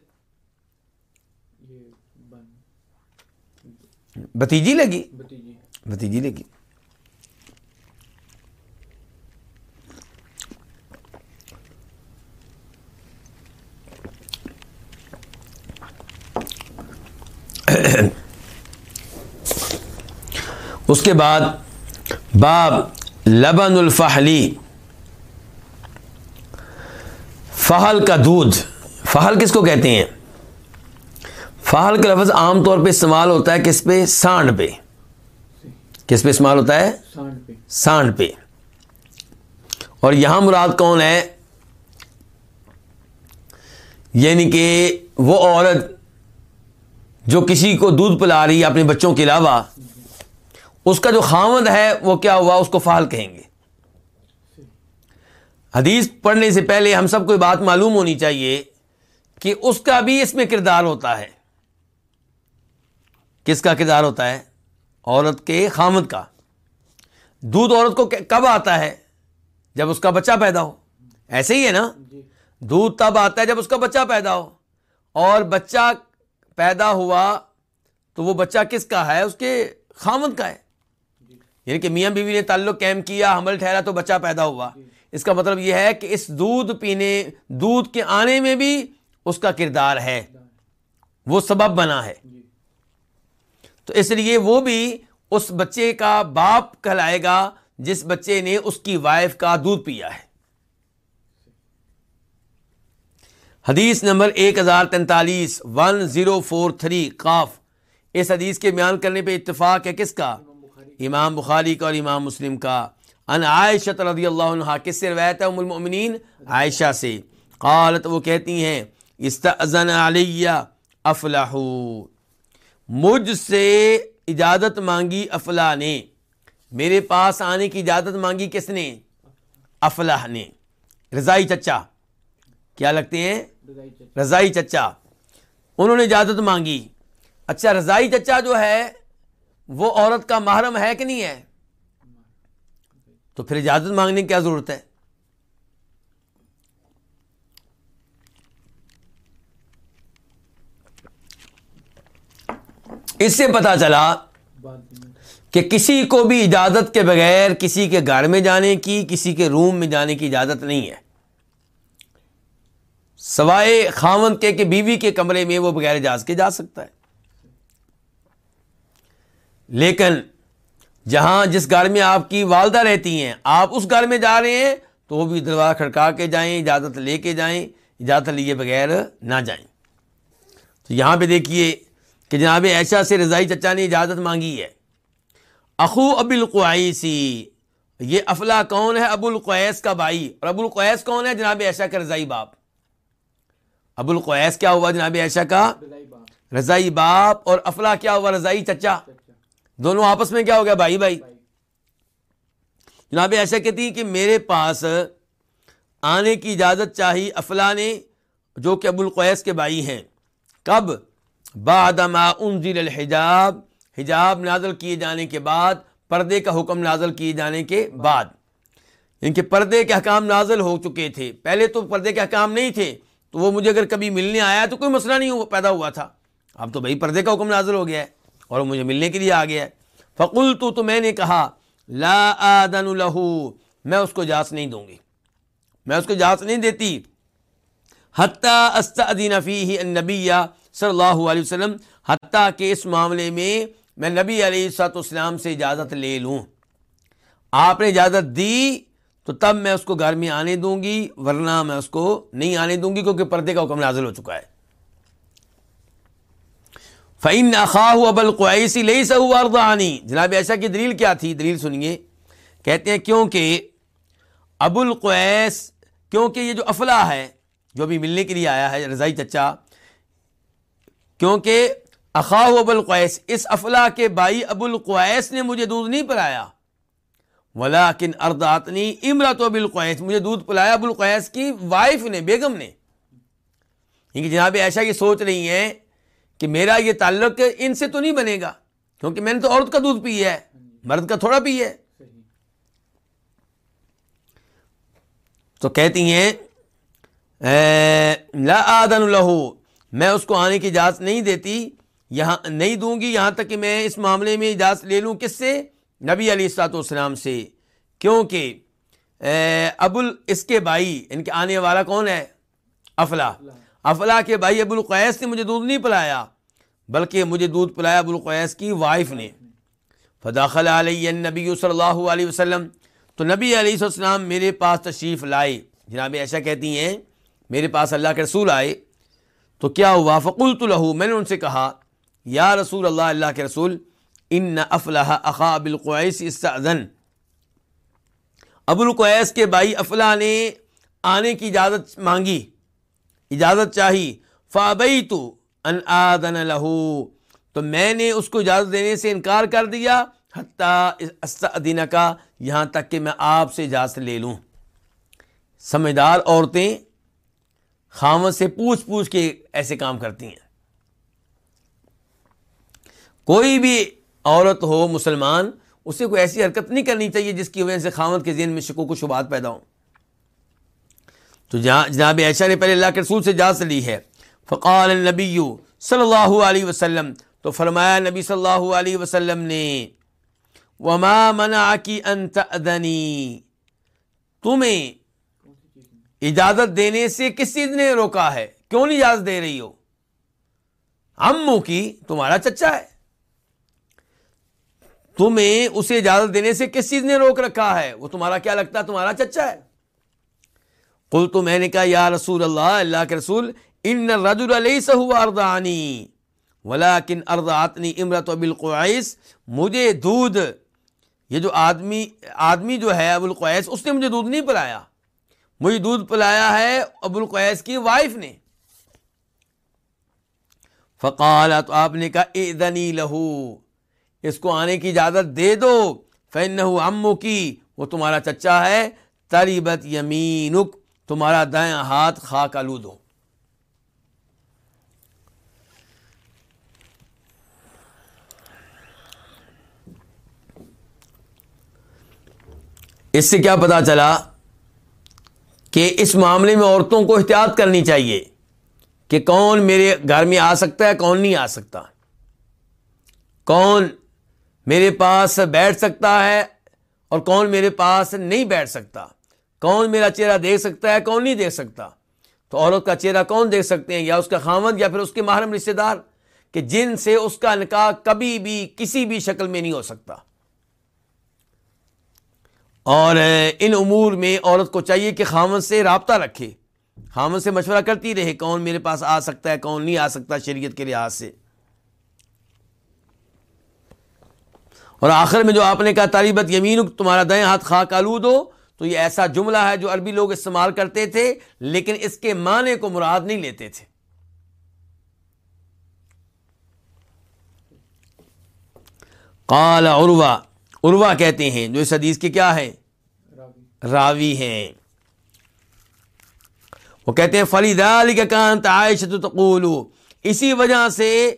بتیجی لگی؟ بتیجی لگی۔ اس کے بعد باب لبن الفحلی فہل کا دودھ۔ فہل کس کو کہتے ہیں؟ فہل کا لفظ عام طور پہ استعمال ہوتا ہے کس پہ؟ سانڈ پہ۔ کس پہ استعمال ہوتا ہے؟ سانڈ پہ۔ اور یہاں مراد کون ہے؟ یعنی کہ وہ عورت جو کسی کو دودھ پلا رہی ہے اپنے بچوں کے علاوہ اس کا جو خامد ہے وہ کیا ہوا؟ اس کو فعال کہیں گے۔ حدیث پڑھنے سے پہلے ہم سب کو یہ بات معلوم ہونی چاہیے کہ اس کا بھی اس میں کردار ہوتا ہے۔ کس کا کردار ہوتا ہے؟ عورت کے خامد کا۔ دودھ عورت کو کب آتا ہے؟ جب اس کا بچہ پیدا ہو۔ ایسے ہی ہے نا؟ جی۔ دودھ تب آتا ہے جب اس کا بچہ پیدا ہو۔ اور بچہ پیدا ہوا تو وہ بچہ کس کا ہے؟ اس کے خامد کا ہے۔ یعنی کہ میاں بیوی نے تعلق قائم کیا، حمل ٹھہرا تو بچہ پیدا ہوا۔ اس کا مطلب یہ ہے کہ اس دودھ پینے، دودھ کے آنے میں بھی اس کا کردار ہے۔ وہ سبب بنا ہے۔ تو اس لیے وہ بھی اس بچے کا باپ کہلائے گا جس بچے نے اس کی وائف کا دودھ پیا ہے۔ حدیث نمبر ایک ہزار تینتالیس ون زیرو فور تھری قاف۔ اس حدیث کے بیان کرنے پہ اتفاق ہے کس کا؟ امام بخاری کا اور امام مسلم کا۔ ان عائشہ رضی اللہ عنہ کس سے روایت ہے ام المؤمنین؟ عائشہ سے۔ قالت، وہ کہتی ہیں، استأذن علی افلح مجھ سے اجازت مانگی افلا نے۔ میرے پاس آنے کی اجازت مانگی کس نے؟ افلاح نے۔ رضائی چچا۔ کیا لگتے ہیں؟ رضائی چچا۔ انہوں نے اجازت مانگی۔ اچھا رضائی چچا جو ہے وہ عورت کا محرم ہے کہ نہیں ہے؟ تو پھر اجازت مانگنے کی کیا ضرورت ہے؟ اس سے پتا چلا کہ کسی کو بھی اجازت کے بغیر کسی کے گھر میں جانے کی، کسی کے روم میں جانے کی اجازت نہیں ہے۔ سوائے خاون کے کہ بیوی کے کمرے میں وہ بغیر اجازت کے جا سکتا ہے۔ لیکن جہاں جس گھر میں آپ کی والدہ رہتی ہیں آپ اس گھر میں جا رہے ہیں تو وہ بھی دروازہ کھڑکا کے جائیں اجازت لے کے جائیں اجازت لیے بغیر نہ جائیں۔ تو یہاں پہ دیکھیے کہ جناب ایشا سے رضائی چچا نے اجازت مانگی ہے۔ اخو ابو القعیسی یہ افلا کون ہے؟ ابو القیس کا بھائی۔ اور ابو القیس کون ہے؟ جناب ایشا کا رضائی باپ۔ ابو القیس کیا ہوا جناب ایشا کا؟ رضائی باپ اور افلا کیا ہوا؟ رضائی چچا۔ دونوں آپس میں کیا ہو گیا؟ بھائی بھائی۔ جناب، ایسا کہتی کہ میرے پاس آنے کی اجازت چاہی افلا نے جو کہ ابو القیس کے بھائی ہیں۔ کب؟ بعد ما انزل الحجاب۔ حجاب نازل کیے جانے کے بعد، پردے کا حکم نازل کیے جانے کے بعد۔ یعنی ان کے پردے کے حکام نازل ہو چکے تھے۔ پہلے تو پردے کے حکام نہیں تھے۔ تو وہ مجھے اگر کبھی ملنے آیا تو کوئی مسئلہ نہیں پیدا ہوا تھا۔ اب تو بھائی، پردے کا حکم نازل ہو گیا ہے۔ اور مجھے ملنے کے لیے آ گیا ہے۔ فقول تو تو میں نے کہا، لا آدن لہو میں اس کو اجازت نہیں دوں گی۔ میں اس کو اجازت نہیں دیتی۔ حتیٰ استعدین فی النبیہ صلی اللہ علیہ وسلم حتیٰ کہ اس معاملے میں میں نبی علیہ سات اسلام سے اجازت لے لوں۔ آپ نے اجازت دی تو تب میں اس کو گھر میں آنے دوں گی، ورنہ میں اس کو نہیں آنے دوں گی کیونکہ پردے کا حکم نازل ہو چکا ہے۔ فعین خواہ ابل قیسی لئی سہوانی جناب ایسا کی دلیل کیا تھی؟ دلیل سنیے۔ کہتے ہیں کیونکہ ابو القیس کیونکہ یہ جو افلا ہے، جو بھی ملنے کے لیے آیا ہے، رضائی چچا، کیونکہ اخاہ ابو القیس اس افلا کے بھائی ابو القیس نے مجھے دودھ نہیں پلایا۔ ولا کن ارداتنی امرت ابو القیس مجھے دودھ پلایا ابو القیس کی وائف نے، بیگم نے۔ کیونکہ جناب ایسا یہ سوچ رہی ہیں کہ میرا یہ تعلق ان سے تو نہیں بنے گا، کیونکہ میں نے تو عورت کا دودھ پی ہے، مرد کا تھوڑا پی ہے۔ تو کہتی ہیں لا آدن لہو، میں اس کو آنے کی اجازت نہیں دیتی، یہاں نہیں دوں گی، یہاں تک کہ میں اس معاملے میں اجازت لے لوں۔ کس سے؟ نبی علی السلاط والسلام سے۔ کیونکہ ابو اس کے بھائی، ان کے آنے والا کون ہے؟ افلا۔ افلا کے بھائی ابو القیس نے مجھے دودھ نہیں پلایا، بلکہ مجھے دودھ پلایا ابو القیس کی وائف نے۔ فداخل علیہ نبی صلی اللہ علیہ وسلم، تو نبی علیہ السلام میرے پاس تشریف لائے۔ جناب ایسا کہتی ہیں، میرے پاس اللہ کے رسول آئے۔ تو کیا ہوا؟ فقلت له، میں نے ان سے کہا، یا رسول اللہ اللہ کے رسول، ان افلاح اخا اب القیس استاذن۔ ابو القیس کے بھائی افلا نے آنے کی اجازت مانگی۔ اجازت چاہی فابئی تو ان آدن لہو، تو میں نے اس کو اجازت دینے سے انکار کر دیا، حتیٰ کا یہاں تک کہ میں آپ سے اجازت لے لوں۔ سمجھدار عورتیں خامد سے پوچھ پوچھ کے ایسے کام کرتی ہیں۔ کوئی بھی عورت ہو مسلمان، اسے کوئی ایسی حرکت نہیں کرنی چاہیے جس کی وجہ سے خامد کے ذہن میں شکو کو شبات پیدا ہوں۔ تو جہاں جناب ایشا نے پہلے اللہ کے رسول سے اجازت لی ہے۔ فقال النبی صلی اللہ علیہ وسلم، تو فرمایا نبی صلی اللہ علیہ وسلم نے، وما منع کی انت ادنی تمہیں اجازت دینے سے کس چیز نے روکا ہے؟ کیوں نہیں اجازت دے رہی ہو؟ امو کی تمہارا چچا ہے۔ تمہیں اسے اجازت دینے سے کس چیز نے روک رکھا ہے؟ وہ تمہارا کیا لگتا ہے؟ تمہارا چچا ہے۔ کل تو میں نے کہا، یا رسول اللہ اللہ کے رسول، ان رجل علیہ سہو اردانی ولاکن ارداتنی امرت ابل قوائس مجھے دودھ، یہ جو آدمی آدمی جو ہے ابو القیس اس نے مجھے دودھ نہیں پلایا۔ مجھے دودھ پلایا ہے ابو القیس کی وائف نے۔ فقال تو آپ نے کہا ادنی لہو، اس کو آنے کی اجازت دے دو فین امو کی وہ تمہارا چچا ہے تریبت یمینک تمہارا دائیں ہاتھ خاک آلود ہو۔ اس سے کیا پتا چلا کہ اس معاملے میں عورتوں کو احتیاط کرنی چاہیے کہ کون میرے گھر میں آ سکتا ہے، کون نہیں آ سکتا۔ کون میرے پاس بیٹھ سکتا ہے اور کون میرے پاس نہیں بیٹھ سکتا۔ کون میرا چہرہ دیکھ سکتا ہے، کون نہیں دیکھ سکتا؟ تو عورت کا چہرہ کون دیکھ سکتے ہیں؟ یا اس کا خامد یا پھر اس کے محرم رشتے دار؟ کہ جن سے اس کا نکاح کبھی بھی کسی بھی شکل میں نہیں ہو سکتا۔ اور ان امور میں عورت کو چاہیے کہ خامد سے رابطہ رکھے۔ خامد سے مشورہ کرتی رہے، کون میرے پاس آ سکتا ہے، کون نہیں آ سکتا شریعت کے لحاظ سے۔ اور آخر میں جو آپ نے کہا طالبت یمین تمہارا دائیں ہاتھ خاک آلود ہو تو یہ ایسا جملہ ہے جو عربی لوگ استعمال کرتے تھے، لیکن اس کے معنی کو مراد نہیں لیتے تھے۔ قال عروا عروا کہتے ہیں، جو اس حدیث کے کیا ہے؟ راوی ہیں۔ وہ کہتے ہیں فلی دال کا کانت عائش تقول۔ اسی وجہ سے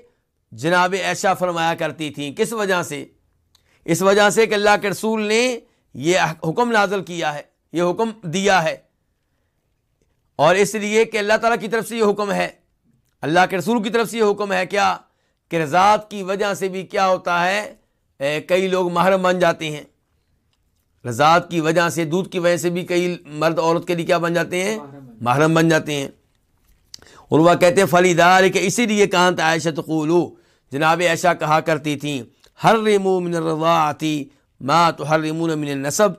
جناب ایشا فرمایا کرتی تھیں۔ کس وجہ سے؟ اس وجہ سے کہ اللہ کے رسول نے یہ حکم نازل کیا ہے یہ حکم دیا ہے۔ اور اس لیے کہ اللہ تعالیٰ کی طرف سے یہ حکم ہے۔ اللہ کے رسول کی طرف سے یہ حکم ہے کیا؟ کہ رضاط کی وجہ سے بھی کیا ہوتا ہے؟ کئی لوگ محرم بن جاتے ہیں۔ رضاط کی وجہ سے دودھ کی وجہ سے بھی کئی مرد عورت کے لیے کیا بن جاتے ہیں؟ محرم بن جاتے ہیں۔ اور وہ کہتے ہیں فلی دار کہ اسی لیے کہاں تھا عائشہ قولو جناب ایشا کہا کرتی تھیں ہر ریمو من رضا ہر ریمون من نصب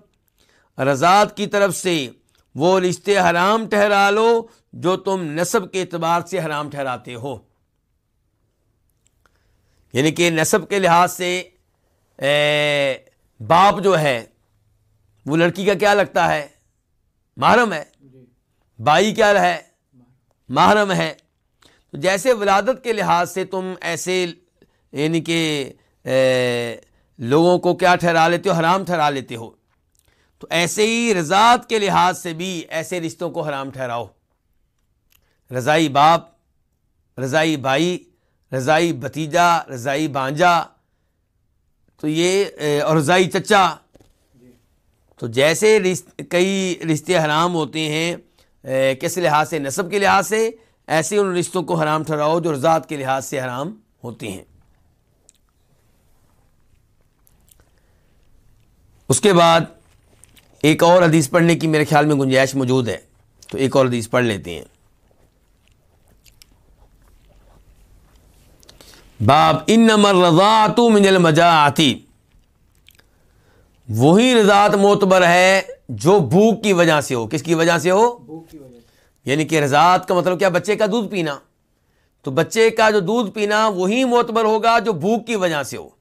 رضاط کی طرف سے وہ رشتے حرام ٹھہرا لو جو تم نصب کے اعتبار سے حرام ٹھہراتے ہو۔ یعنی کہ نصب کے لحاظ سے باپ جو ہے وہ لڑکی کا کیا لگتا ہے؟ محرم ہے۔ بائی کیا ہے؟ محرم ہے۔ تو جیسے ولادت کے لحاظ سے تم ایسے یعنی کہ لوگوں کو کیا ٹھہرا لیتے ہو؟ حرام ٹھہرا لیتے ہو۔ تو ایسے ہی رضاعت کے لحاظ سے بھی ایسے رشتوں کو حرام ٹھہراؤ۔ رضائی باپ، رضائی بھائی، رضائی بھتیجا، رضائی بانجا تو یہ اور رضائی چچا۔ تو جیسے کئی رشتے حرام ہوتے ہیں کس لحاظ سے؟ نصب کے لحاظ سے، ایسے ان رشتوں کو حرام ٹھہراؤ جو رضاعت کے لحاظ سے حرام ہوتے ہیں۔ اس کے بعد ایک اور حدیث پڑھنے کی میرے خیال میں گنجائش موجود ہے تو ایک اور حدیث پڑھ لیتے ہیں۔ باب ان نمر رضا تو منجل مجا آتی وہی رضاط معتبر ہے جو بھوک کی وجہ سے ہو۔ کس کی وجہ سے ہو؟ یعنی کہ رضاط کا مطلب کیا؟ بچے کا دودھ پینا۔ تو بچے کا جو دودھ پینا وہی معتبر ہوگا جو بھوک کی وجہ سے ہو۔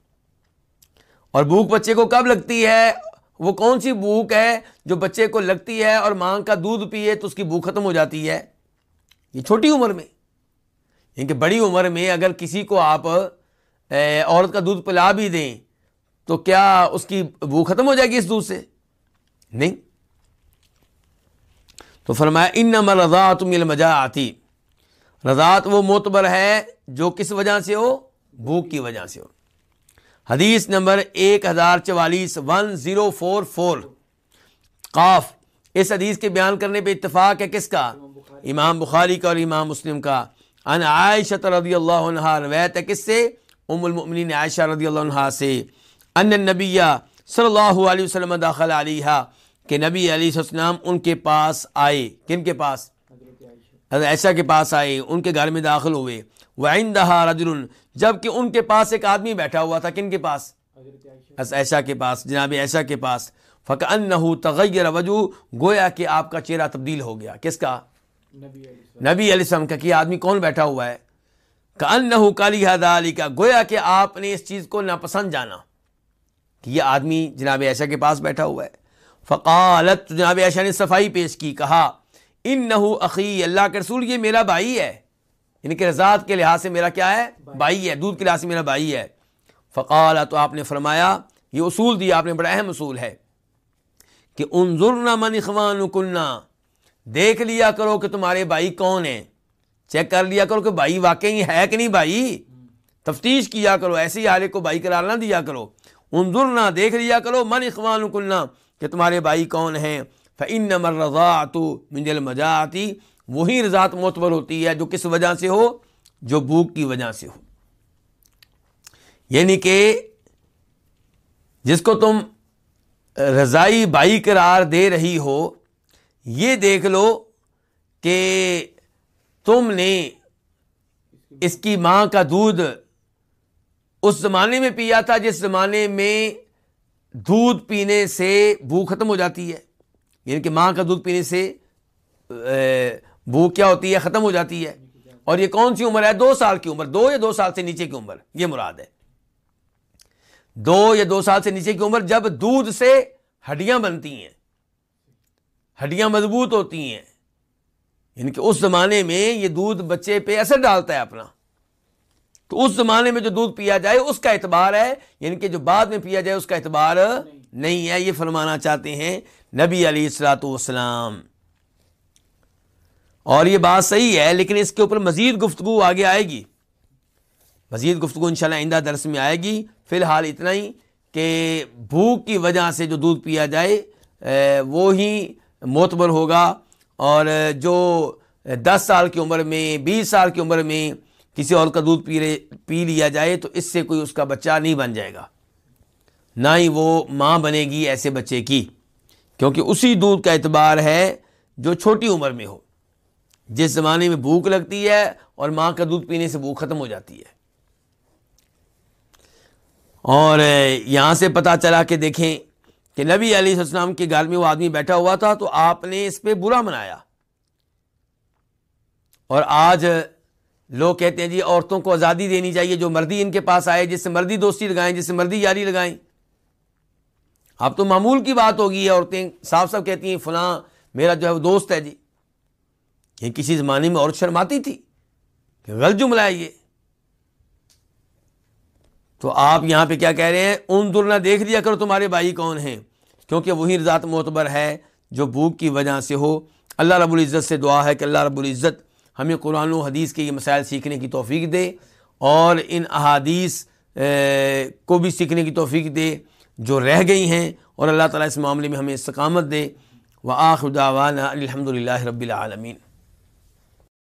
اور بھوک بچے کو کب لگتی ہے؟ وہ کون سی بھوک ہے جو بچے کو لگتی ہے اور ماں کا دودھ پیے تو اس کی بھوک ختم ہو جاتی ہے؟ یہ چھوٹی عمر میں۔ یعنی کہ بڑی عمر میں اگر کسی کو آپ عورت کا دودھ پلا بھی دیں تو کیا اس کی بھوک ختم ہو جائے گی اس دودھ سے؟ نہیں۔ تو فرمایا ان نمبر رضا تم مجا آتی رضاط وہ معتبر ہے جو کس وجہ سے ہو؟ بھوک کی وجہ سے ہو۔ حدیث نمبر ایک ہزار چوالیس، ون زیرو فور فور۔ قاف، اس حدیث کے بیان کرنے پہ اتفاق ہے کس کا؟ امام بخاری کا اور امام مسلم کا۔ ان عائشہ رضی اللہ عنہ روایت ہے کس سے؟ ام المؤمنین عائشہ رضی اللہ عنہ سے۔ ان نبی صلی اللہ علیہ وسلم داخل علیہ کہ نبی علیہ السلام ان کے پاس آئے۔ کن کے پاس؟ عائشہ کے پاس آئے، ان کے گھر میں داخل ہوئے۔ وعندها رجل جبکہ ان کے پاس ایک آدمی بیٹھا ہوا تھا کن کے پاس؟ ایشا کے پاس جناب ایشا کے پاس۔ فَكَأَنَّهُ تَغَيَّرَ وَجُو گویا کہ آپ کا چہرہ تبدیل ہو گیا۔ کس کا؟ نبی علیہ السلام۔ کا کہ آدمی کون بیٹھا ہوا ہے؟ كَأَنَّهُ قَلِهَا ذَلِكَ گویا کہ آپ نے اس چیز کو ناپسند جانا۔ کہ یہ آدمی جناب ایشا کے پاس بیٹھا ہوا ہے۔ فقالت جناب ایشا نے صفائی پیش کی کہا انہو اخی اللہ کے رسول یہ میرا بھائی ہے۔ یعنی کہ رضاعت کے لحاظ سے میرا کیا ہے؟ بھائی۔ ہے دودھ کے لحاظ سے میرا بھائی ہے۔ فقال تو آپ نے فرمایا یہ اصول دیا آپ نے بڑا اہم اصول ہے کہ انظرنا من اخوان کننا دیکھ لیا کرو کہ تمہارے بھائی کون ہیں۔ چیک کر لیا کرو کہ بھائی واقعی ہے کہ نہیں بھائی۔ تفتیش کیا کرو ایسے ہی حالے کو بھائی قرار نہ دیا کرو۔ انظرنا دیکھ لیا کرو من اخوان کننا کہ تمہارے بھائی کون ہیں۔ فن نمر رضا تو منجل مجا آتی وہی رضاعت معتبر ہوتی ہے جو کس وجہ سے ہو؟ جو بھوک کی وجہ سے ہو۔ یعنی کہ جس کو تم رضائی بائی قرار دے رہی ہو، یہ دیکھ لو کہ تم نے اس کی ماں کا دودھ اس زمانے میں پیا تھا جس زمانے میں دودھ پینے سے بھوک ختم ہو جاتی ہے۔ یعنی کہ ماں کا دودھ پینے سے بھوک کیا ہوتی ہے؟ ختم ہو جاتی ہے۔ اور یہ کون سی عمر ہے؟ دو سال کی عمر، دو یا دو سال سے نیچے کی عمر، یہ مراد ہے۔ دو یا دو سال سے نیچے کی عمر جب دودھ سے ہڈیاں بنتی ہیں، ہڈیاں مضبوط ہوتی ہیں یعنی کہ اس زمانے میں یہ دودھ بچے پہ اثر ڈالتا ہے اپنا۔ تو اس زمانے میں جو دودھ پیا جائے، اس کا اعتبار ہے یعنی کہ جو بعد میں پیا جائے، اس کا اعتبار نہیں ہے۔ یہ فرمانا چاہتے ہیں نبی علی السلاۃ والسلام۔ اور یہ بات صحیح ہے، لیکن اس کے اوپر مزید گفتگو آگے آئے گی۔ مزید گفتگو انشاءاللہ شاء آئندہ درس میں آئے گی۔ فی الحال اتنا ہی کہ بھوک کی وجہ سے جو دودھ پیا جائے وہ ہی معتبر ہوگا۔ اور جو دس سال کی عمر میں، بیس سال کی عمر میں کسی اور کا دودھ پی پی لیا جائے، تو اس سے کوئی اس کا بچہ نہیں بن جائے گا۔ نہ ہی وہ ماں بنے گی ایسے بچے کی، کیونکہ اسی دودھ کا اعتبار ہے جو چھوٹی عمر میں ہو۔ جس زمانے میں بھوک لگتی ہے اور ماں کا دودھ پینے سے بھوک ختم ہو جاتی ہے۔ اور یہاں سے پتا چلا کہ دیکھیں کہ نبی علیہ السلام کے گھر میں وہ آدمی بیٹھا ہوا تھا تو آپ نے اس پہ برا منایا۔ اور آج لوگ کہتے ہیں جی عورتوں کو آزادی دینی چاہیے جو مردی ان کے پاس آئے، جس سے مردی دوستی لگائیں، جس سے مردی یاری لگائیں۔ اب تو معمول کی بات ہوگی، عورتیں صاف صاف کہتی ہیں، فلاں میرا جو ہے وہ دوست ہے جی۔ یہ کسی زمانے میں عورت شرماتی تھی کہ غلط جملہ ہے یہ۔ تو آپ یہاں پہ کیا کہہ رہے ہیں؟ ان درنا دیکھ لیا کرو تمہارے بھائی کون ہیں، کیونکہ وہی رضاط معتبر ہے جو بھوک کی وجہ سے ہو۔ اللہ رب العزت سے دعا ہے کہ اللہ رب العزت ہمیں قرآن و حدیث کے یہ مسائل سیکھنے کی توفیق دے اور ان احادیث کو بھی سیکھنے کی توفیق دے جو رہ گئی ہیں اور اللہ تعالیٰ اس معاملے میں ہمیں استقامت دے۔ و آخر الحمد للہ رب العالمین۔